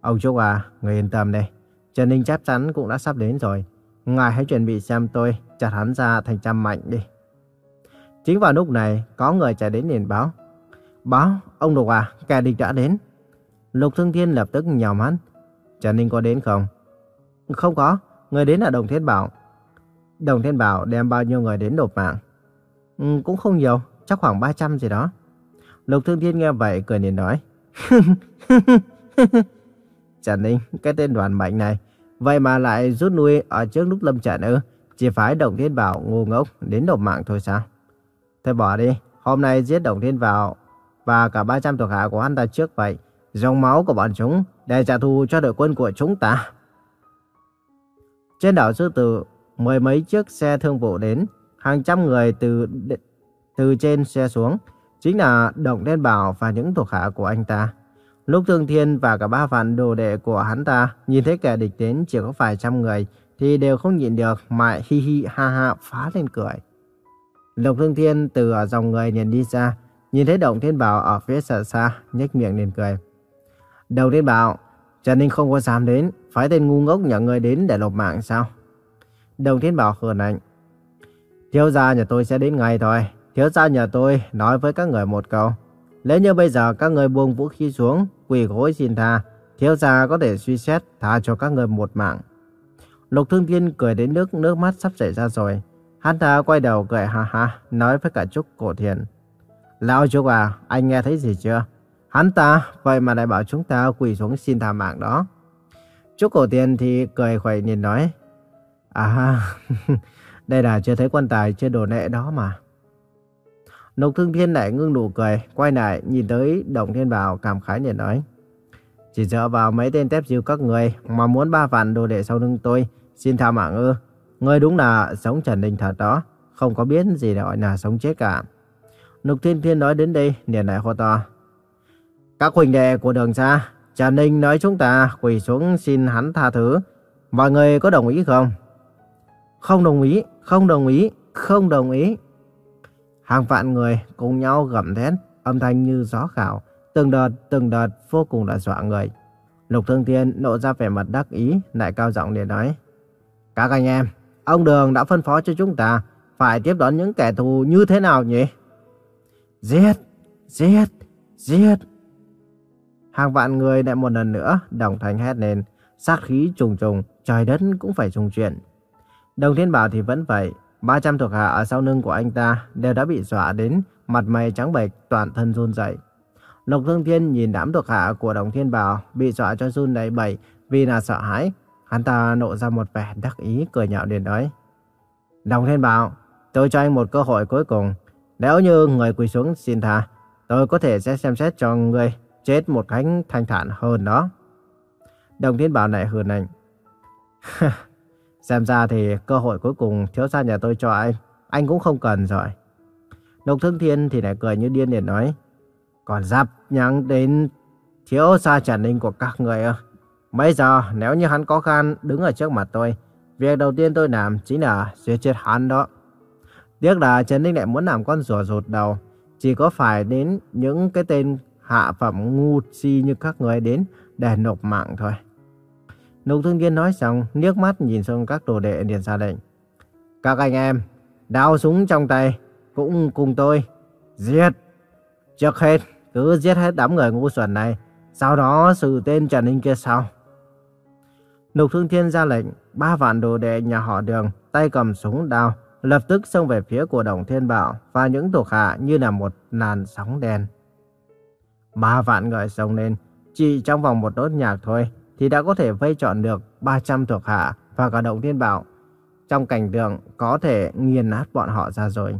Ông Trúc à, người yên tâm đây. Trần Ninh chắc chắn cũng đã sắp đến rồi. Ngài hãy chuẩn bị xem tôi chặt hắn ra thành trăm mạnh đi. Chính vào lúc này, có người chạy đến liền báo. Báo, ông Lục à, kẻ địch đã đến. Lục Thương Thiên lập tức nhào mắt. Trần Ninh có đến không? Không có, người đến là Đồng Thiên Bảo. Đồng Thiên Bảo đem bao nhiêu người đến nộp mạng? Ừ, cũng không nhiều, chắc khoảng 300 gì đó. Lục Thương Thiên nghe vậy cười nhìn nói. [LAUGHS] Trần Ninh, cái tên đoàn mạnh này, vậy mà lại rút lui ở trước lúc lâm trận ư? Chỉ phải Đồng Thiên Bảo ngu ngốc đến nộp mạng thôi sao? Thôi bỏ đi, hôm nay giết Đồng Thiên Bảo và cả 300 thuộc hạ của hắn ta trước vậy. Dòng máu của bọn chúng để trả thù cho đội quân của chúng ta. Trên đảo Sư Tử, mười mấy chiếc xe thương vụ đến, hàng trăm người từ từ trên xe xuống, chính là Đồng đen Bảo và những thuộc hạ của anh ta. Lúc Thương Thiên và cả ba vạn đồ đệ của hắn ta nhìn thấy kẻ địch đến chỉ có vài trăm người, thì đều không nhịn được mà hi hi ha ha phá lên cười. Lục Thương Thiên từ dòng người nhìn đi ra, nhìn thấy Đồng Thiên Bảo ở phía xa xa, nhếch miệng lên cười. Đồng Thiên Bảo, Trần Ninh không có dám đến, phải tên ngu ngốc nhà người đến để lột mạng sao? Đồng Thiên Bảo hờn anh. Thiếu gia nhà tôi sẽ đến ngay thôi. Thiếu gia nhà tôi nói với các người một câu. Nếu như bây giờ các người buông vũ khí xuống, quỳ gối xin tha, thiếu gia có thể suy xét tha cho các người một mạng. Lục Thương Thiên cười đến nước nước mắt sắp chảy ra rồi. Hắn ta quay đầu cười ha ha, nói với cả Trúc Cổ Thiền. Lão Trúc à, anh nghe thấy gì chưa? Hắn ta, vậy mà lại bảo chúng ta quỳ xuống xin tha mạng đó. Trúc Cổ tiên thì cười khuẩy nhìn nói. À, [LAUGHS] đây là chưa thấy quan tài chưa đổ nệ đó mà. Lục Thương Thiên lại ngưng nụ cười, quay lại nhìn tới Đồng Thiên Bảo cảm khái nhìn nói. Chỉ dựa vào mấy tên tép diêu các người mà muốn ba vạn đồ đệ sau lưng tôi, xin tha mạng ư. Ngươi đúng là sống trần đình thật đó, không có biết gì gọi là sống chết cả. Lục Thiên Thiên nói đến đây, liền lại hô to. Các huynh đệ của đường xa, trà Ninh nói chúng ta quỳ xuống xin hắn tha thứ. Mọi người có đồng ý không? Không đồng ý, không đồng ý, không đồng ý. Hàng vạn người cùng nhau gầm thét, âm thanh như gió khảo, từng đợt từng đợt vô cùng là dọa người. Lục Thương Thiên nộ ra vẻ mặt đắc ý, lại cao giọng để nói. Các anh em, ông Đường đã phân phó cho chúng ta phải tiếp đón những kẻ thù như thế nào nhỉ? Giết! Giết! Giết! Hàng vạn người lại một lần nữa đồng thanh hét lên, sát khí trùng trùng, trời đất cũng phải trùng chuyển. Đồng Thiên Bảo thì vẫn vậy, 300 thuộc hạ ở sau lưng của anh ta đều đã bị dọa đến, mặt mày trắng bệch, toàn thân run rẩy. Lục Thương Thiên nhìn đám thuộc hạ của Đồng Thiên Bảo bị dọa cho run đầy bẩy vì là sợ hãi. Hắn ta nộ ra một vẻ đắc ý cười nhạo đến nói. Đồng Thiên Bảo, tôi cho anh một cơ hội cuối cùng. Nếu như người quỳ xuống xin tha, tôi có thể sẽ xem xét cho người chết một cách thanh thản hơn đó. Đồng Thiên Bảo này hờn anh. [LAUGHS] Xem ra thì cơ hội cuối cùng thiếu gia nhà tôi cho anh, anh cũng không cần rồi. Lục Thương Thiên thì lại cười như điên để nói. Còn dập nhắn đến thiếu gia Trần Ninh của các người ơ. Bây giờ nếu như hắn có gan đứng ở trước mặt tôi, việc đầu tiên tôi làm chính là giết chết hắn đó. Tiếc là Trần Ninh lại muốn làm con rùa rụt đầu. Chỉ có phải đến những cái tên hạ phẩm ngu si như các người đến để nộp mạng thôi. Lục Thương Kiên nói xong, nước mắt nhìn xuống các đồ đệ liền ra lệnh. Các anh em, đao súng trong tay, cũng cùng tôi, giết. Trước hết, cứ giết hết đám người ngu xuẩn này, sau đó xử tên Trần Ninh kia sau. Lục Thương Thiên ra lệnh, ba vạn đồ đệ nhà họ đường, tay cầm súng đao, lập tức xông về phía của Đồng Thiên Bảo và những thuộc hạ như là một làn sóng đen. Ba vạn người xông lên, chỉ trong vòng một đốt nhạc thôi, thì đã có thể vây trọn được 300 thuộc hạ và cả động thiên bảo. Trong cảnh tượng có thể nghiền nát bọn họ ra rồi.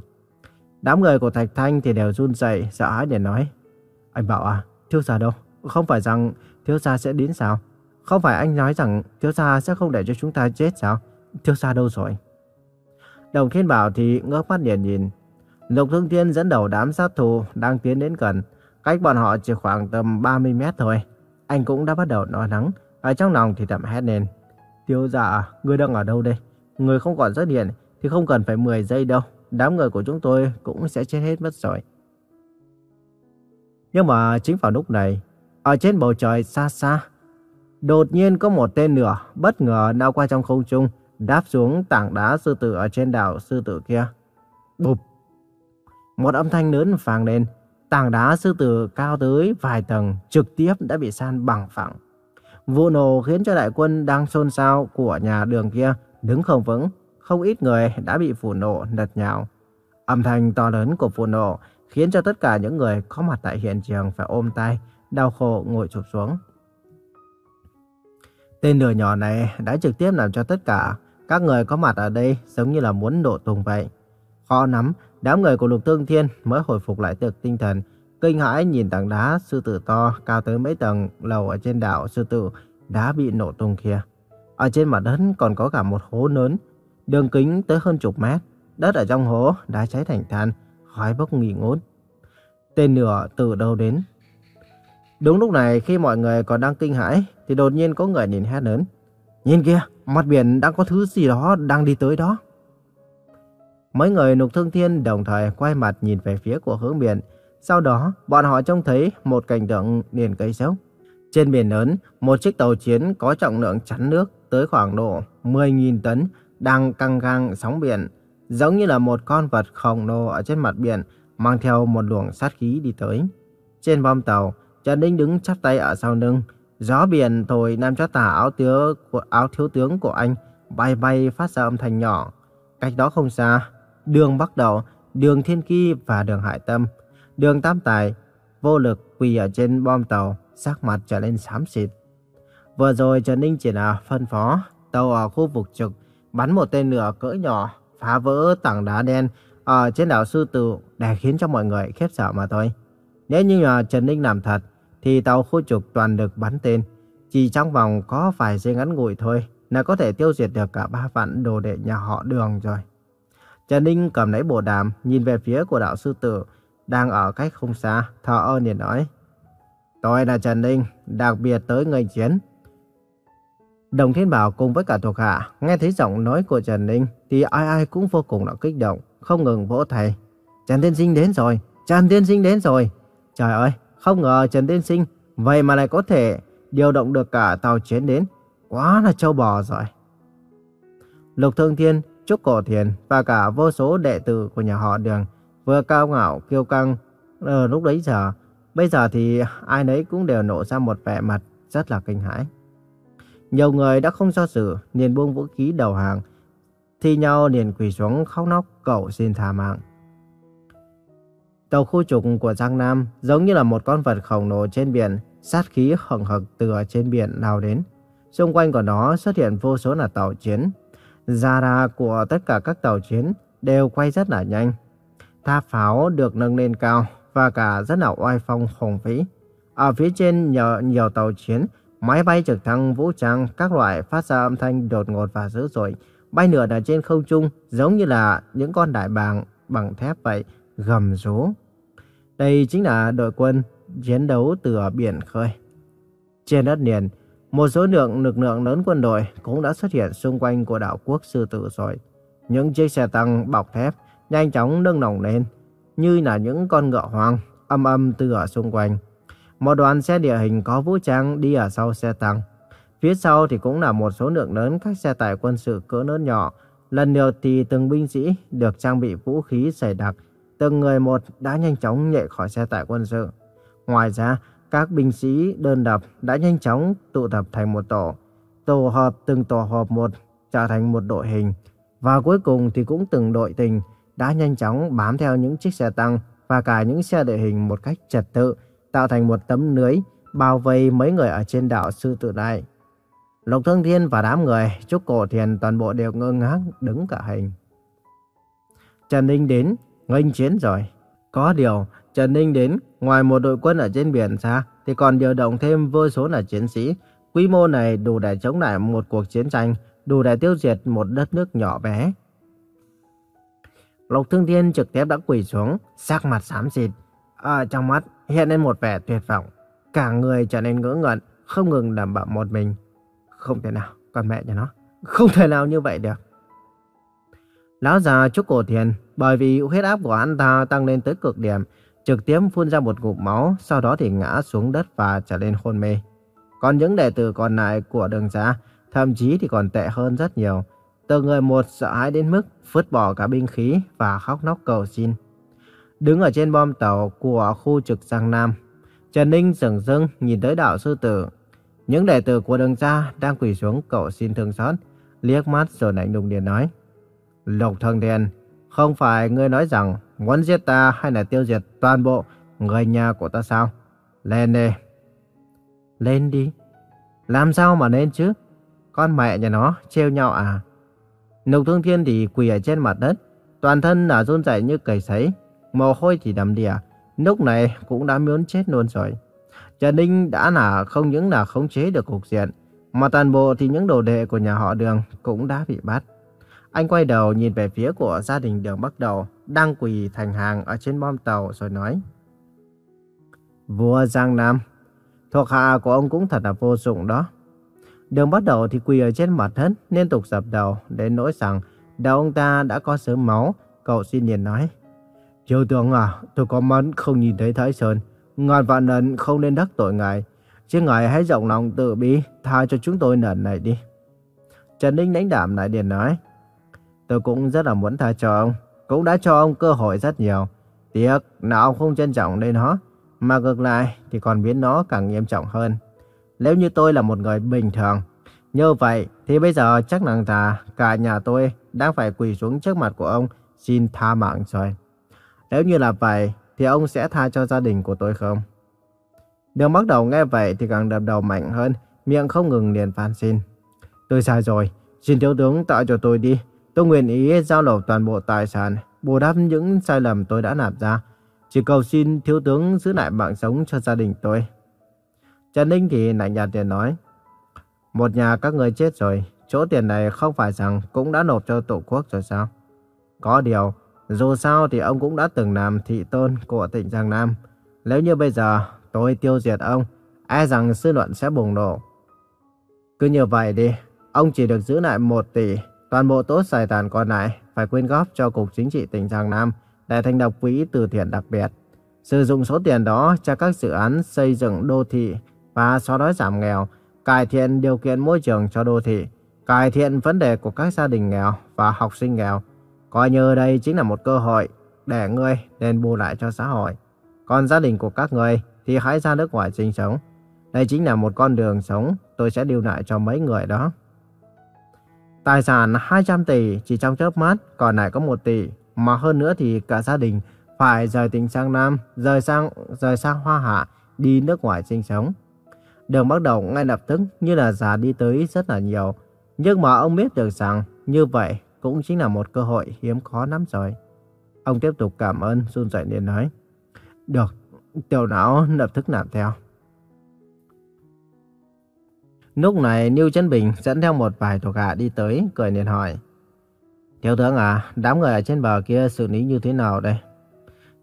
Đám người của Thạch Thanh thì đều run rẩy sợ hãi để nói. Anh bảo à, thiếu gia đâu? Không phải rằng thiếu gia sẽ đến sao? Không phải anh nói rằng thiếu gia sẽ không để cho chúng ta chết sao? Thiếu gia đâu rồi? Đồng Thiên Bảo thì ngước mắt nhìn nhìn. Lục Thương Thiên dẫn đầu đám sát thủ đang tiến đến gần. Cách bọn họ chỉ khoảng tầm 30 mét thôi. Anh cũng đã bắt đầu nói nắng ở trong lòng thì thầm hét lên. tiêu giả, người đang ở đâu đây? Người không còn xuất hiện thì không cần phải 10 giây đâu. Đám người của chúng tôi cũng sẽ chết hết mất rồi. Nhưng mà chính vào lúc này, ở trên bầu trời xa xa, đột nhiên có một tên lửa bất ngờ lao qua trong không trung, đáp xuống tảng đá sư tử ở trên đảo sư tử kia. Bụp! Một âm thanh lớn vang lên, tảng đá sư tử cao tới vài tầng trực tiếp đã bị san bằng phẳng. Vụ nổ khiến cho đại quân đang xôn xao của nhà đường kia đứng không vững, không ít người đã bị vụ nổ lật nhào. Âm thanh to lớn của vụ nổ khiến cho tất cả những người có mặt tại hiện trường phải ôm tay, đau khổ ngồi chụp xuống. Tên lửa nhỏ này đã trực tiếp làm cho tất cả các người có mặt ở đây giống như là muốn nổ tung vậy. Khó nắm, đám người của Lục Thương Thiên mới hồi phục lại được tinh thần, kinh hãi nhìn tảng đá sư tử to cao tới mấy tầng lầu ở trên đảo sư tử đã bị nổ tung kia. Ở trên mặt đất còn có cả một hố lớn, đường kính tới hơn chục mét. Đất ở trong hố đã cháy thành than, khói bốc nghỉ ngút. Tên lửa từ đâu đến? Đúng lúc này khi mọi người còn đang kinh hãi thì đột nhiên có người nhìn hét lớn. Nhìn kia, mặt biển đang có thứ gì đó đang đi tới đó. Mấy người nục thương thiên đồng thời quay mặt nhìn về phía của hướng biển. Sau đó, bọn họ trông thấy một cảnh tượng liền cây sốc. Trên biển lớn, một chiếc tàu chiến có trọng lượng chắn nước tới khoảng độ 10.000 tấn đang căng ngang sóng biển, giống như là một con vật khổng lồ ở trên mặt biển mang theo một luồng sát khí đi tới. Trên bom tàu, Trần Ninh đứng chắp tay ở sau lưng, gió biển thổi làm cho tà áo thiếu của áo thiếu tướng của anh bay bay phát ra âm thanh nhỏ. Cách đó không xa, đường Bắc Đầu, đường Thiên Ki và đường Hải Tâm, đường Tam Tài vô lực quỳ ở trên bom tàu, sắc mặt trở nên xám xịt. Vừa rồi Trần Ninh chỉ là phân phó tàu ở khu vực trực bắn một tên lửa cỡ nhỏ phá vỡ tảng đá đen ở trên đảo Sư Tử để khiến cho mọi người khiếp sợ mà thôi. Nếu như là Trần Ninh làm thật thì tàu khu trục toàn lực bắn tên. Chỉ trong vòng có vài giây ngắn ngủi thôi là có thể tiêu diệt được cả ba vạn đồ đệ nhà họ đường rồi. Trần Ninh cầm lấy bộ đàm nhìn về phía của đạo sư tử đang ở cách không xa, thở ơ liền nói. Tôi là Trần Ninh, đặc biệt tới người chiến. Đồng Thiên Bảo cùng với cả thuộc hạ nghe thấy giọng nói của Trần Ninh thì ai ai cũng vô cùng là kích động, không ngừng vỗ tay. Trần Tiên Sinh đến rồi, Trần Tiên Sinh đến rồi. Trời ơi, không ngờ Trần Tiên Sinh vậy mà lại có thể điều động được cả tàu chiến đến. Quá là châu bò rồi. Lục Thương Thiên, Trúc Cổ Thiền và cả vô số đệ tử của nhà họ Đường vừa cao ngạo kiêu căng ở lúc đấy giờ. Bây giờ thì ai nấy cũng đều nổ ra một vẻ mặt rất là kinh hãi. Nhiều người đã không do dự, liền buông vũ khí đầu hàng, thi nhau liền quỳ xuống khóc nóc cầu xin tha mạng. Tàu khu trục của Giang Nam giống như là một con vật khổng lồ trên biển, sát khí hừng hực từ ở trên biển lao đến. Xung quanh của nó xuất hiện vô số là tàu chiến. Radar của tất cả các tàu chiến đều quay rất là nhanh. Tháp pháo được nâng lên cao và cả rất là oai phong hùng vĩ. Ở phía trên nhờ nhiều tàu chiến, máy bay trực thăng vũ trang các loại phát ra âm thanh đột ngột và dữ dội, bay nửa ở trên không trung giống như là những con đại bàng bằng thép vậy, gầm rú. Đây chính là đội quân chiến đấu từ ở biển khơi. Trên đất liền, một số lượng lực lượng lớn quân đội cũng đã xuất hiện xung quanh của đảo quốc Sư Tử rồi. Những chiếc xe tăng bọc thép nhanh chóng nâng nòng lên, như là những con ngựa hoang âm âm từ ở xung quanh. Một đoàn xe địa hình có vũ trang đi ở sau xe tăng. Phía sau thì cũng là một số lượng lớn các xe tải quân sự cỡ lớn nhỏ. Lần lượt thì từng binh sĩ được trang bị vũ khí dày đặc, từng người một đã nhanh chóng nhảy khỏi xe tải quân sự. Ngoài ra, các binh sĩ đơn độc đã nhanh chóng tụ tập thành một tổ. Tổ hợp từng tổ hợp một trở thành một đội hình. Và cuối cùng thì cũng từng đội tình đã nhanh chóng bám theo những chiếc xe tăng và cả những xe địa hình một cách trật tự, tạo thành một tấm lưới bao vây mấy người ở trên đảo Sư Tử Đại. Lục Thương Thiên và đám người Trúc Cổ Thiền toàn bộ đều ngơ ngác đứng cả hình. Trần Ninh đến, nghênh chiến rồi. Có điều, Trần Ninh đến, ngoài một đội quân ở trên biển xa, thì còn điều động thêm vô số là chiến sĩ. Quy mô này đủ để chống lại một cuộc chiến tranh, đủ để tiêu diệt một đất nước nhỏ bé. Lục Thương Thiên trực tiếp đã quỳ xuống, sắc mặt xám xịt. Ở trong mắt hiện lên một vẻ tuyệt vọng. Cả người trở nên ngỡ ngẩn, không ngừng đảm bảo một mình. Không thể nào, con mẹ nhà nó. Không thể nào như vậy được. Lão già Trúc Cổ Thiền bởi vì huyết áp của anh ta tăng lên tới cực điểm, trực tiếp phun ra một ngụm máu, sau đó thì ngã xuống đất và trở nên hôn mê. Còn những đệ tử còn lại của đường gia, thậm chí thì còn tệ hơn rất nhiều. Từng người một sợ hãi đến mức vứt bỏ cả binh khí và khóc nóc cầu xin. Đứng ở trên bom tàu của khu trực Giang Nam, Trần Ninh sừng sững nhìn tới đạo sư tử. Những đệ tử của đường gia đang quỳ xuống cầu xin thương xót, liếc mắt rồi lạnh lùng điện nói. Lục Thương Thiên, không phải ngươi nói rằng muốn giết ta hay là tiêu diệt toàn bộ người nhà của ta sao? Lên đi. Lên đi. Làm sao mà lên chứ? Con mẹ nhà nó trêu nhau à? Lục Thương Thiên thì quỳ ở trên mặt đất, toàn thân là run rẩy như cầy sấy, mồ hôi thì đầm đìa, lúc này cũng đã muốn chết luôn rồi. Trần Ninh đã là không những là khống chế được cục diện, mà toàn bộ thì những đồ đệ của nhà họ Đường cũng đã bị bắt. Anh quay đầu nhìn về phía của gia đình đường bắt đầu, đang quỳ thành hàng ở trên bom tàu rồi nói. Vua Giang Nam, thuộc hạ của ông cũng thật là vô dụng đó. Đường bắt đầu thì quỳ ở trên mặt đất, liên tục dập đầu, đến nỗi rằng đầu ông ta đã có sớm máu. Cậu xin liền nói. Thiếu tướng à, tôi có mắt không nhìn thấy Thái Sơn. Ngàn vạn lần không nên đắc tội ngài. Chứ ngài hãy rộng lòng tự bi, tha cho chúng tôi lần này đi. Trần Ninh đánh đảm lại liền nói. Tôi cũng rất là muốn tha cho ông. Cũng đã cho ông cơ hội rất nhiều. Tiếc là ông không trân trọng đây nó. Mà ngược lại thì còn biến nó càng nghiêm trọng hơn. Nếu như tôi là một người bình thường, như vậy thì bây giờ chắc nàng thà cả nhà tôi đang phải quỳ xuống trước mặt của ông xin tha mạng rồi. Nếu như là vậy thì ông sẽ tha cho gia đình của tôi không? Đường bắt đầu nghe vậy thì càng đập đầu mạnh hơn, miệng không ngừng liền van xin. Tôi sai rồi, xin thiếu tướng tạo cho tôi đi. Tôi nguyện ý giao nộp toàn bộ tài sản, bù đắp những sai lầm tôi đã làm ra. Chỉ cầu xin thiếu tướng giữ lại mạng sống cho gia đình tôi. Trần Ninh thì lạnh nhạt tiền nói. Một nhà các người chết rồi, chỗ tiền này không phải rằng cũng đã nộp cho tổ quốc rồi sao? Có điều, dù sao thì ông cũng đã từng làm thị tôn của tỉnh Giang Nam. Nếu như bây giờ tôi tiêu diệt ông, e rằng sư luận sẽ bùng nổ. Cứ như vậy đi, ông chỉ được giữ lại một tỷ, toàn bộ tốt tài sản còn lại phải quyên góp cho Cục Chính trị tỉnh Giang Nam để thành lập quỹ từ thiện đặc biệt. Sử dụng số tiền đó cho các dự án xây dựng đô thị và xóa đói giảm nghèo, cải thiện điều kiện môi trường cho đô thị, cải thiện vấn đề của các gia đình nghèo và học sinh nghèo. Coi như đây chính là một cơ hội để ngươi đền bù lại cho xã hội. Còn gia đình của các ngươi thì hãy ra nước ngoài sinh sống. Đây chính là một con đường sống tôi sẽ điều lại cho mấy người đó. Tài sản 200 tỷ chỉ trong chớp mắt, còn lại có 1 tỷ. Mà hơn nữa thì cả gia đình phải rời tỉnh sang Nam, rời sang rời sang Hoa Hạ, đi nước ngoài sinh sống. Đường bắt đầu ngay lập tức như là già đi tới rất là nhiều. Nhưng mà ông biết được rằng như vậy cũng chính là một cơ hội hiếm khó lắm rồi. Ông tiếp tục cảm ơn run rẩy liền nói. Được, tiểu não lập tức làm theo. Lúc này Niêu Trấn Bình dẫn theo một vài thuộc hạ đi tới, cười liền hỏi. Thiếu tướng à, đám người ở trên bờ kia xử lý như thế nào đây?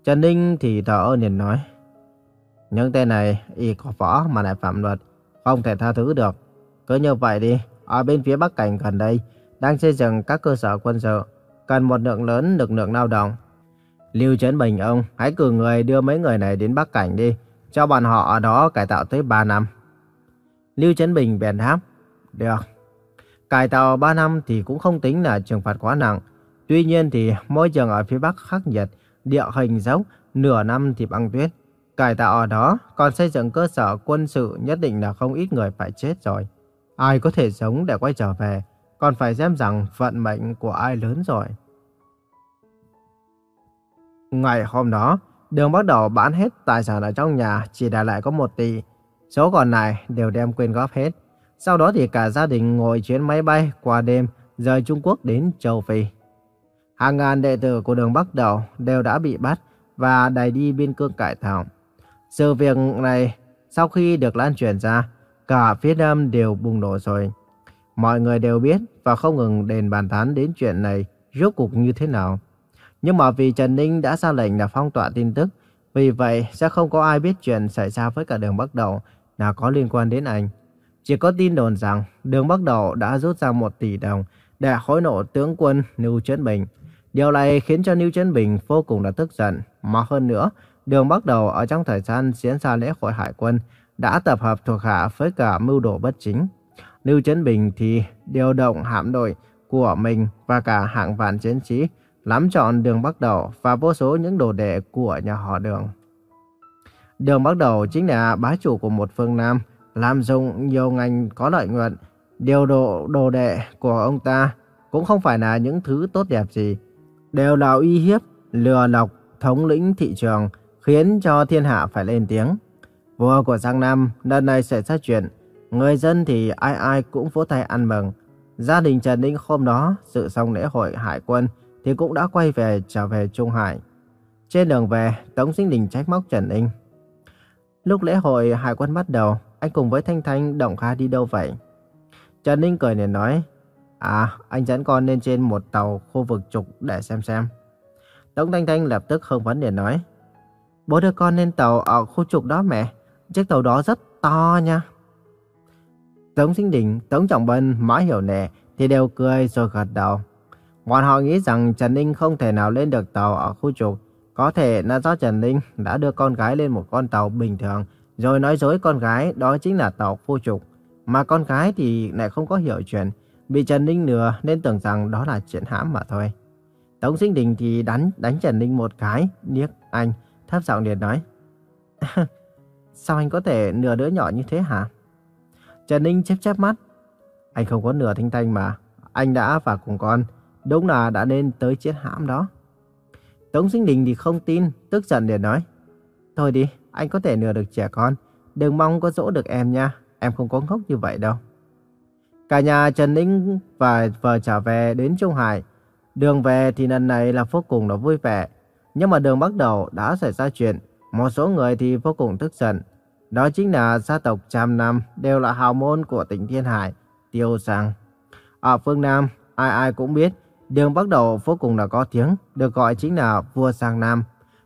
Trần Ninh thì thở ơn liền nói. Những tên này y có võ mà lại phạm luật, không thể tha thứ được. Cứ như vậy đi, ở bên phía Bắc Cảnh gần đây, đang xây dựng các cơ sở quân sự, cần một lượng lớn lực lượng lao động. Lưu Trấn Bình ông, hãy cử người đưa mấy người này đến Bắc Cảnh đi, cho bọn họ ở đó cải tạo tới 3 năm. Lưu Trấn Bình bèn đáp, được. Cải tạo 3 năm thì cũng không tính là trừng phạt quá nặng. Tuy nhiên thì môi trường ở phía Bắc khắc nghiệt, địa hình dốc, nửa năm thì băng tuyết. Cải tạo ở đó, còn xây dựng cơ sở quân sự nhất định là không ít người phải chết rồi. Ai có thể sống để quay trở về, còn phải xem rằng vận mệnh của ai lớn rồi. Ngày hôm đó, Đường bắt đầu bán hết tài sản ở trong nhà, chỉ để lại có một tỷ. Số còn lại đều đem quyên góp hết. Sau đó thì cả gia đình ngồi chuyến máy bay qua đêm rời Trung Quốc đến châu Phi. Hàng ngàn đệ tử của đường Bắc Đầu đều đã bị bắt và đẩy đi biên cương cải tạo. Sự việc này sau khi được lan truyền ra, cả phía Nam đều bùng nổ rồi. Mọi người đều biết và không ngừng đền bàn tán đến chuyện này rốt cuộc như thế nào. Nhưng mà vì Trần Ninh đã ra lệnh là phong tỏa tin tức, vì vậy sẽ không có ai biết chuyện xảy ra với cả đường Bắc Đầu là có liên quan đến anh. Chỉ có tin đồn rằng đường Bắc Đầu đã rút ra 1 tỷ đồng để hối nộ tướng quân Lưu Trấn Bình. Điều này khiến cho Lưu Trấn Bình vô cùng là tức giận. Mà hơn nữa, đường Bắc Đầu ở trong thời gian diễn ra lễ hội hải quân đã tập hợp thuộc hạ với cả mưu đồ bất chính. Lưu Trấn Bình thì điều động hạm đội của mình và cả hạng vạn chiến sĩ lắm chọn đường Bắc Đầu và vô số những đồ đệ của nhà họ đường. Đường Bắc Đầu chính là bá chủ của một phương Nam, làm dụng nhiều ngành có lợi nhuận. Điều độ đồ đệ của ông ta cũng không phải là những thứ tốt đẹp gì, đều là uy hiếp, lừa lọc, thống lĩnh thị trường, khiến cho thiên hạ phải lên tiếng. Vua của Giang Nam lần này xảy ra chuyện, người dân thì ai ai cũng vỗ tay ăn mừng. Gia đình Trần Ninh hôm đó dự xong lễ hội hải quân thì cũng đã quay về trở về Trung Hải. Trên đường về, Tống Sinh Đình trách móc Trần Ninh. Lúc lễ hội hải quân bắt đầu, anh cùng với Thanh Thanh Động Kha đi đâu vậy? Trần Ninh cười liền nói, À, anh dẫn con lên trên một tàu khu vực trục để xem xem. Tống Thanh Thanh lập tức hưng vấn để nói, Bố đưa con lên tàu ở khu trục đó mẹ, chiếc tàu đó rất to nha. Tống Sinh Đình, Tống Trọng Bân, Mã Hiểu nè thì đều cười rồi gật đầu. Bọn họ nghĩ rằng Trần Ninh không thể nào lên được tàu ở khu trục. Có thể là do Trần Ninh đã đưa con gái lên một con tàu bình thường, rồi nói dối con gái đó chính là tàu phu trục. Mà con gái thì lại không có hiểu chuyện, bị Trần Ninh lừa nên tưởng rằng đó là chuyện hãm mà thôi. Tống Sinh Đình thì đánh đánh Trần Ninh một cái, niếc anh, thấp giọng liền nói. [LAUGHS] Sao anh có thể nửa đứa nhỏ như thế hả? Trần Ninh chép chép mắt. Anh không có nửa thanh thanh mà. Anh đã và cùng con. Đúng là đã nên tới chiếc hãm đó. Tống Sinh Đình thì không tin, tức giận để nói. Thôi đi, anh có thể nửa được trẻ con. Đừng mong có dỗ được em nha. Em không có ngốc như vậy đâu. Cả nhà Trần Ninh và vợ trở về đến Trung Hải. Đường về thì lần này là vô cùng là vui vẻ. Nhưng mà đường bắt đầu đã xảy ra chuyện. Một số người thì vô cùng tức giận. Đó chính là gia tộc trăm năm đều là hào môn của tỉnh Thiên Hải, Tiêu Giang. Ở phương Nam, ai ai cũng biết, đường bắt đầu vô cùng là có tiếng, được gọi chính là vua Sang Nam.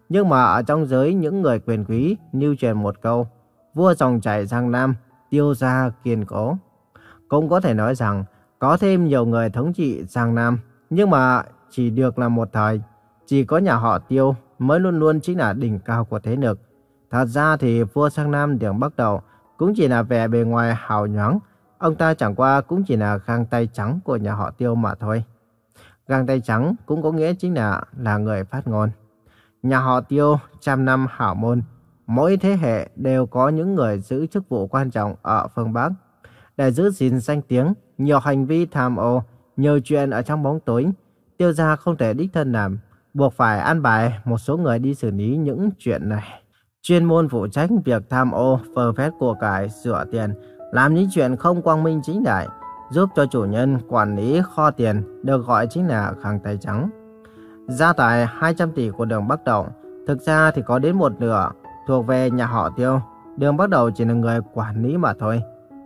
Nhưng mà ở trong giới những người quyền quý, lưu truyền một câu, vua dòng chảy Sang Nam, tiêu gia kiên cố. Cũng có thể nói rằng, có thêm nhiều người thống trị Sang Nam, nhưng mà chỉ được là một thời. Chỉ có nhà họ tiêu mới luôn luôn chính là đỉnh cao của thế lực. Thật ra thì vua sang Nam đường bắt đầu cũng chỉ là vẻ bề ngoài hào nhoáng. Ông ta chẳng qua cũng chỉ là găng tay trắng của nhà họ tiêu mà thôi. Găng tay trắng cũng có nghĩa chính là là người phát ngôn. Nhà họ tiêu trăm năm hảo môn. Mỗi thế hệ đều có những người giữ chức vụ quan trọng ở phương Bắc. Để giữ gìn danh tiếng, nhiều hành vi tham ô, nhiều chuyện ở trong bóng tối. Tiêu gia không thể đích thân làm, buộc phải an bài một số người đi xử lý những chuyện này. Chuyên môn phụ trách việc tham ô, phờ phép của cải, rửa tiền, làm những chuyện không quang minh chính đại, giúp cho chủ nhân quản lý kho tiền được gọi chính là khang tay trắng. Gia tài 200 tỷ của đường Bắc Động, thực ra thì có đến một nửa thuộc về nhà họ Tiêu. Đường Bắc Đầu chỉ là người quản lý mà thôi.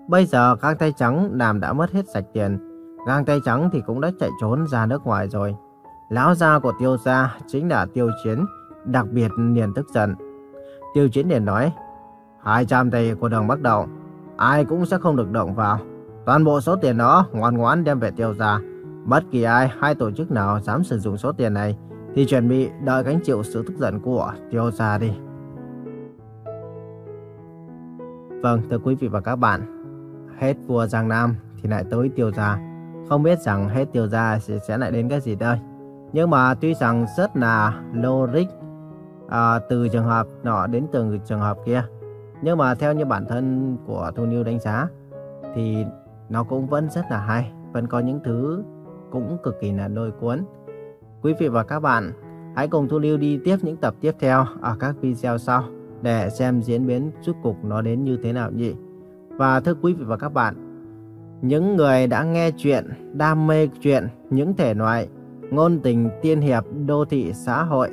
Bây giờ khang tay trắng làm đã mất hết sạch tiền. Gang tay trắng thì cũng đã chạy trốn ra nước ngoài rồi. Lão gia của tiêu gia chính là tiêu chiến, đặc biệt liền tức giận. Tiêu chiến liền nói, 200 tỷ của đường Bắc đầu, ai cũng sẽ không được động vào. Toàn bộ số tiền đó ngoan ngoãn đem về tiêu gia. Bất kỳ ai hay tổ chức nào dám sử dụng số tiền này thì chuẩn bị đợi gánh chịu sự tức giận của tiêu gia đi. Vâng, thưa quý vị và các bạn, hết vua Giang Nam thì lại tới tiêu gia. Không biết rằng hết tiêu gia sẽ, sẽ lại đến cái gì đây. Nhưng mà tuy rằng rất là logic à, từ trường hợp nọ đến từng trường hợp kia. Nhưng mà theo như bản thân của Thu Niu đánh giá thì nó cũng vẫn rất là hay. Vẫn có những thứ cũng cực kỳ là lôi cuốn. Quý vị và các bạn hãy cùng Thu lưu đi tiếp những tập tiếp theo ở các video sau để xem diễn biến rút cục nó đến như thế nào nhỉ. Và thưa quý vị và các bạn, những người đã nghe chuyện, đam mê chuyện, những thể loại ngôn tình tiên hiệp đô thị xã hội,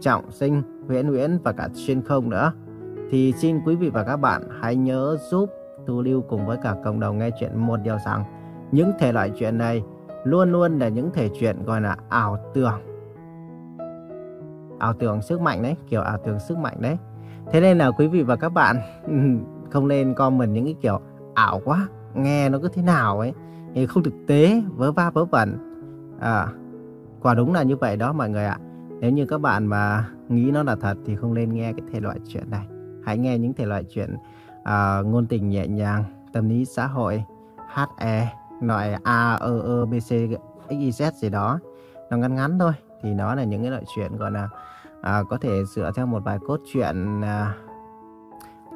trọng sinh, huyễn huyễn và cả xuyên không nữa. Thì xin quý vị và các bạn hãy nhớ giúp Thu Lưu cùng với cả cộng đồng nghe chuyện một điều rằng những thể loại chuyện này luôn luôn là những thể chuyện gọi là ảo tưởng. Ảo tưởng sức mạnh đấy, kiểu ảo tưởng sức mạnh đấy. Thế nên là quý vị và các bạn [LAUGHS] không nên comment những cái kiểu ảo quá, nghe nó cứ thế nào ấy, thì không thực tế, vớ va vớ vẩn. À, quả đúng là như vậy đó mọi người ạ. Nếu như các bạn mà nghĩ nó là thật thì không nên nghe cái thể loại chuyện này. Hãy nghe những thể loại chuyện uh, ngôn tình nhẹ nhàng, tâm lý xã hội, HE, loại A, E, E, B, C, X, Y, Z gì đó. Nó ngắn ngắn thôi. Thì nó là những cái loại chuyện gọi là à, có thể dựa theo một vài cốt truyện à,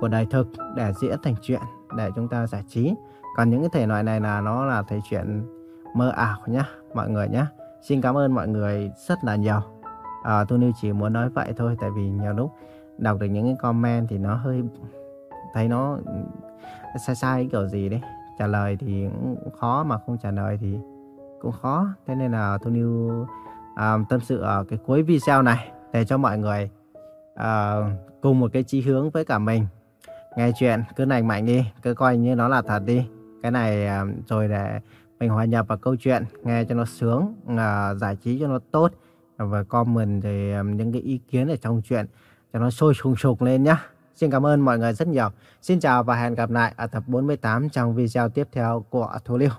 của đời thực để diễn thành chuyện để chúng ta giải trí. Còn những cái thể loại này là nó là thể chuyện mơ ảo nhá, mọi người nhá. Xin cảm ơn mọi người rất là nhiều. À, tôi chỉ muốn nói vậy thôi, tại vì nhiều lúc đọc được những cái comment thì nó hơi thấy nó ừ, sai sai kiểu gì đấy. Trả lời thì cũng khó mà không trả lời thì cũng khó. Thế nên là tôi lưu um, à, tâm sự ở cái cuối video này để cho mọi người uh, cùng một cái chí hướng với cả mình. Nghe chuyện cứ lành mạnh đi, cứ coi như nó là thật đi. Cái này um, rồi để mình hòa nhập vào câu chuyện, nghe cho nó sướng, uh, giải trí cho nó tốt và comment thì um, những cái ý kiến ở trong chuyện cho nó sôi sùng sục lên nhá. Xin cảm ơn mọi người rất nhiều. Xin chào và hẹn gặp lại ở tập 48 trong video tiếp theo của Thu Liêu.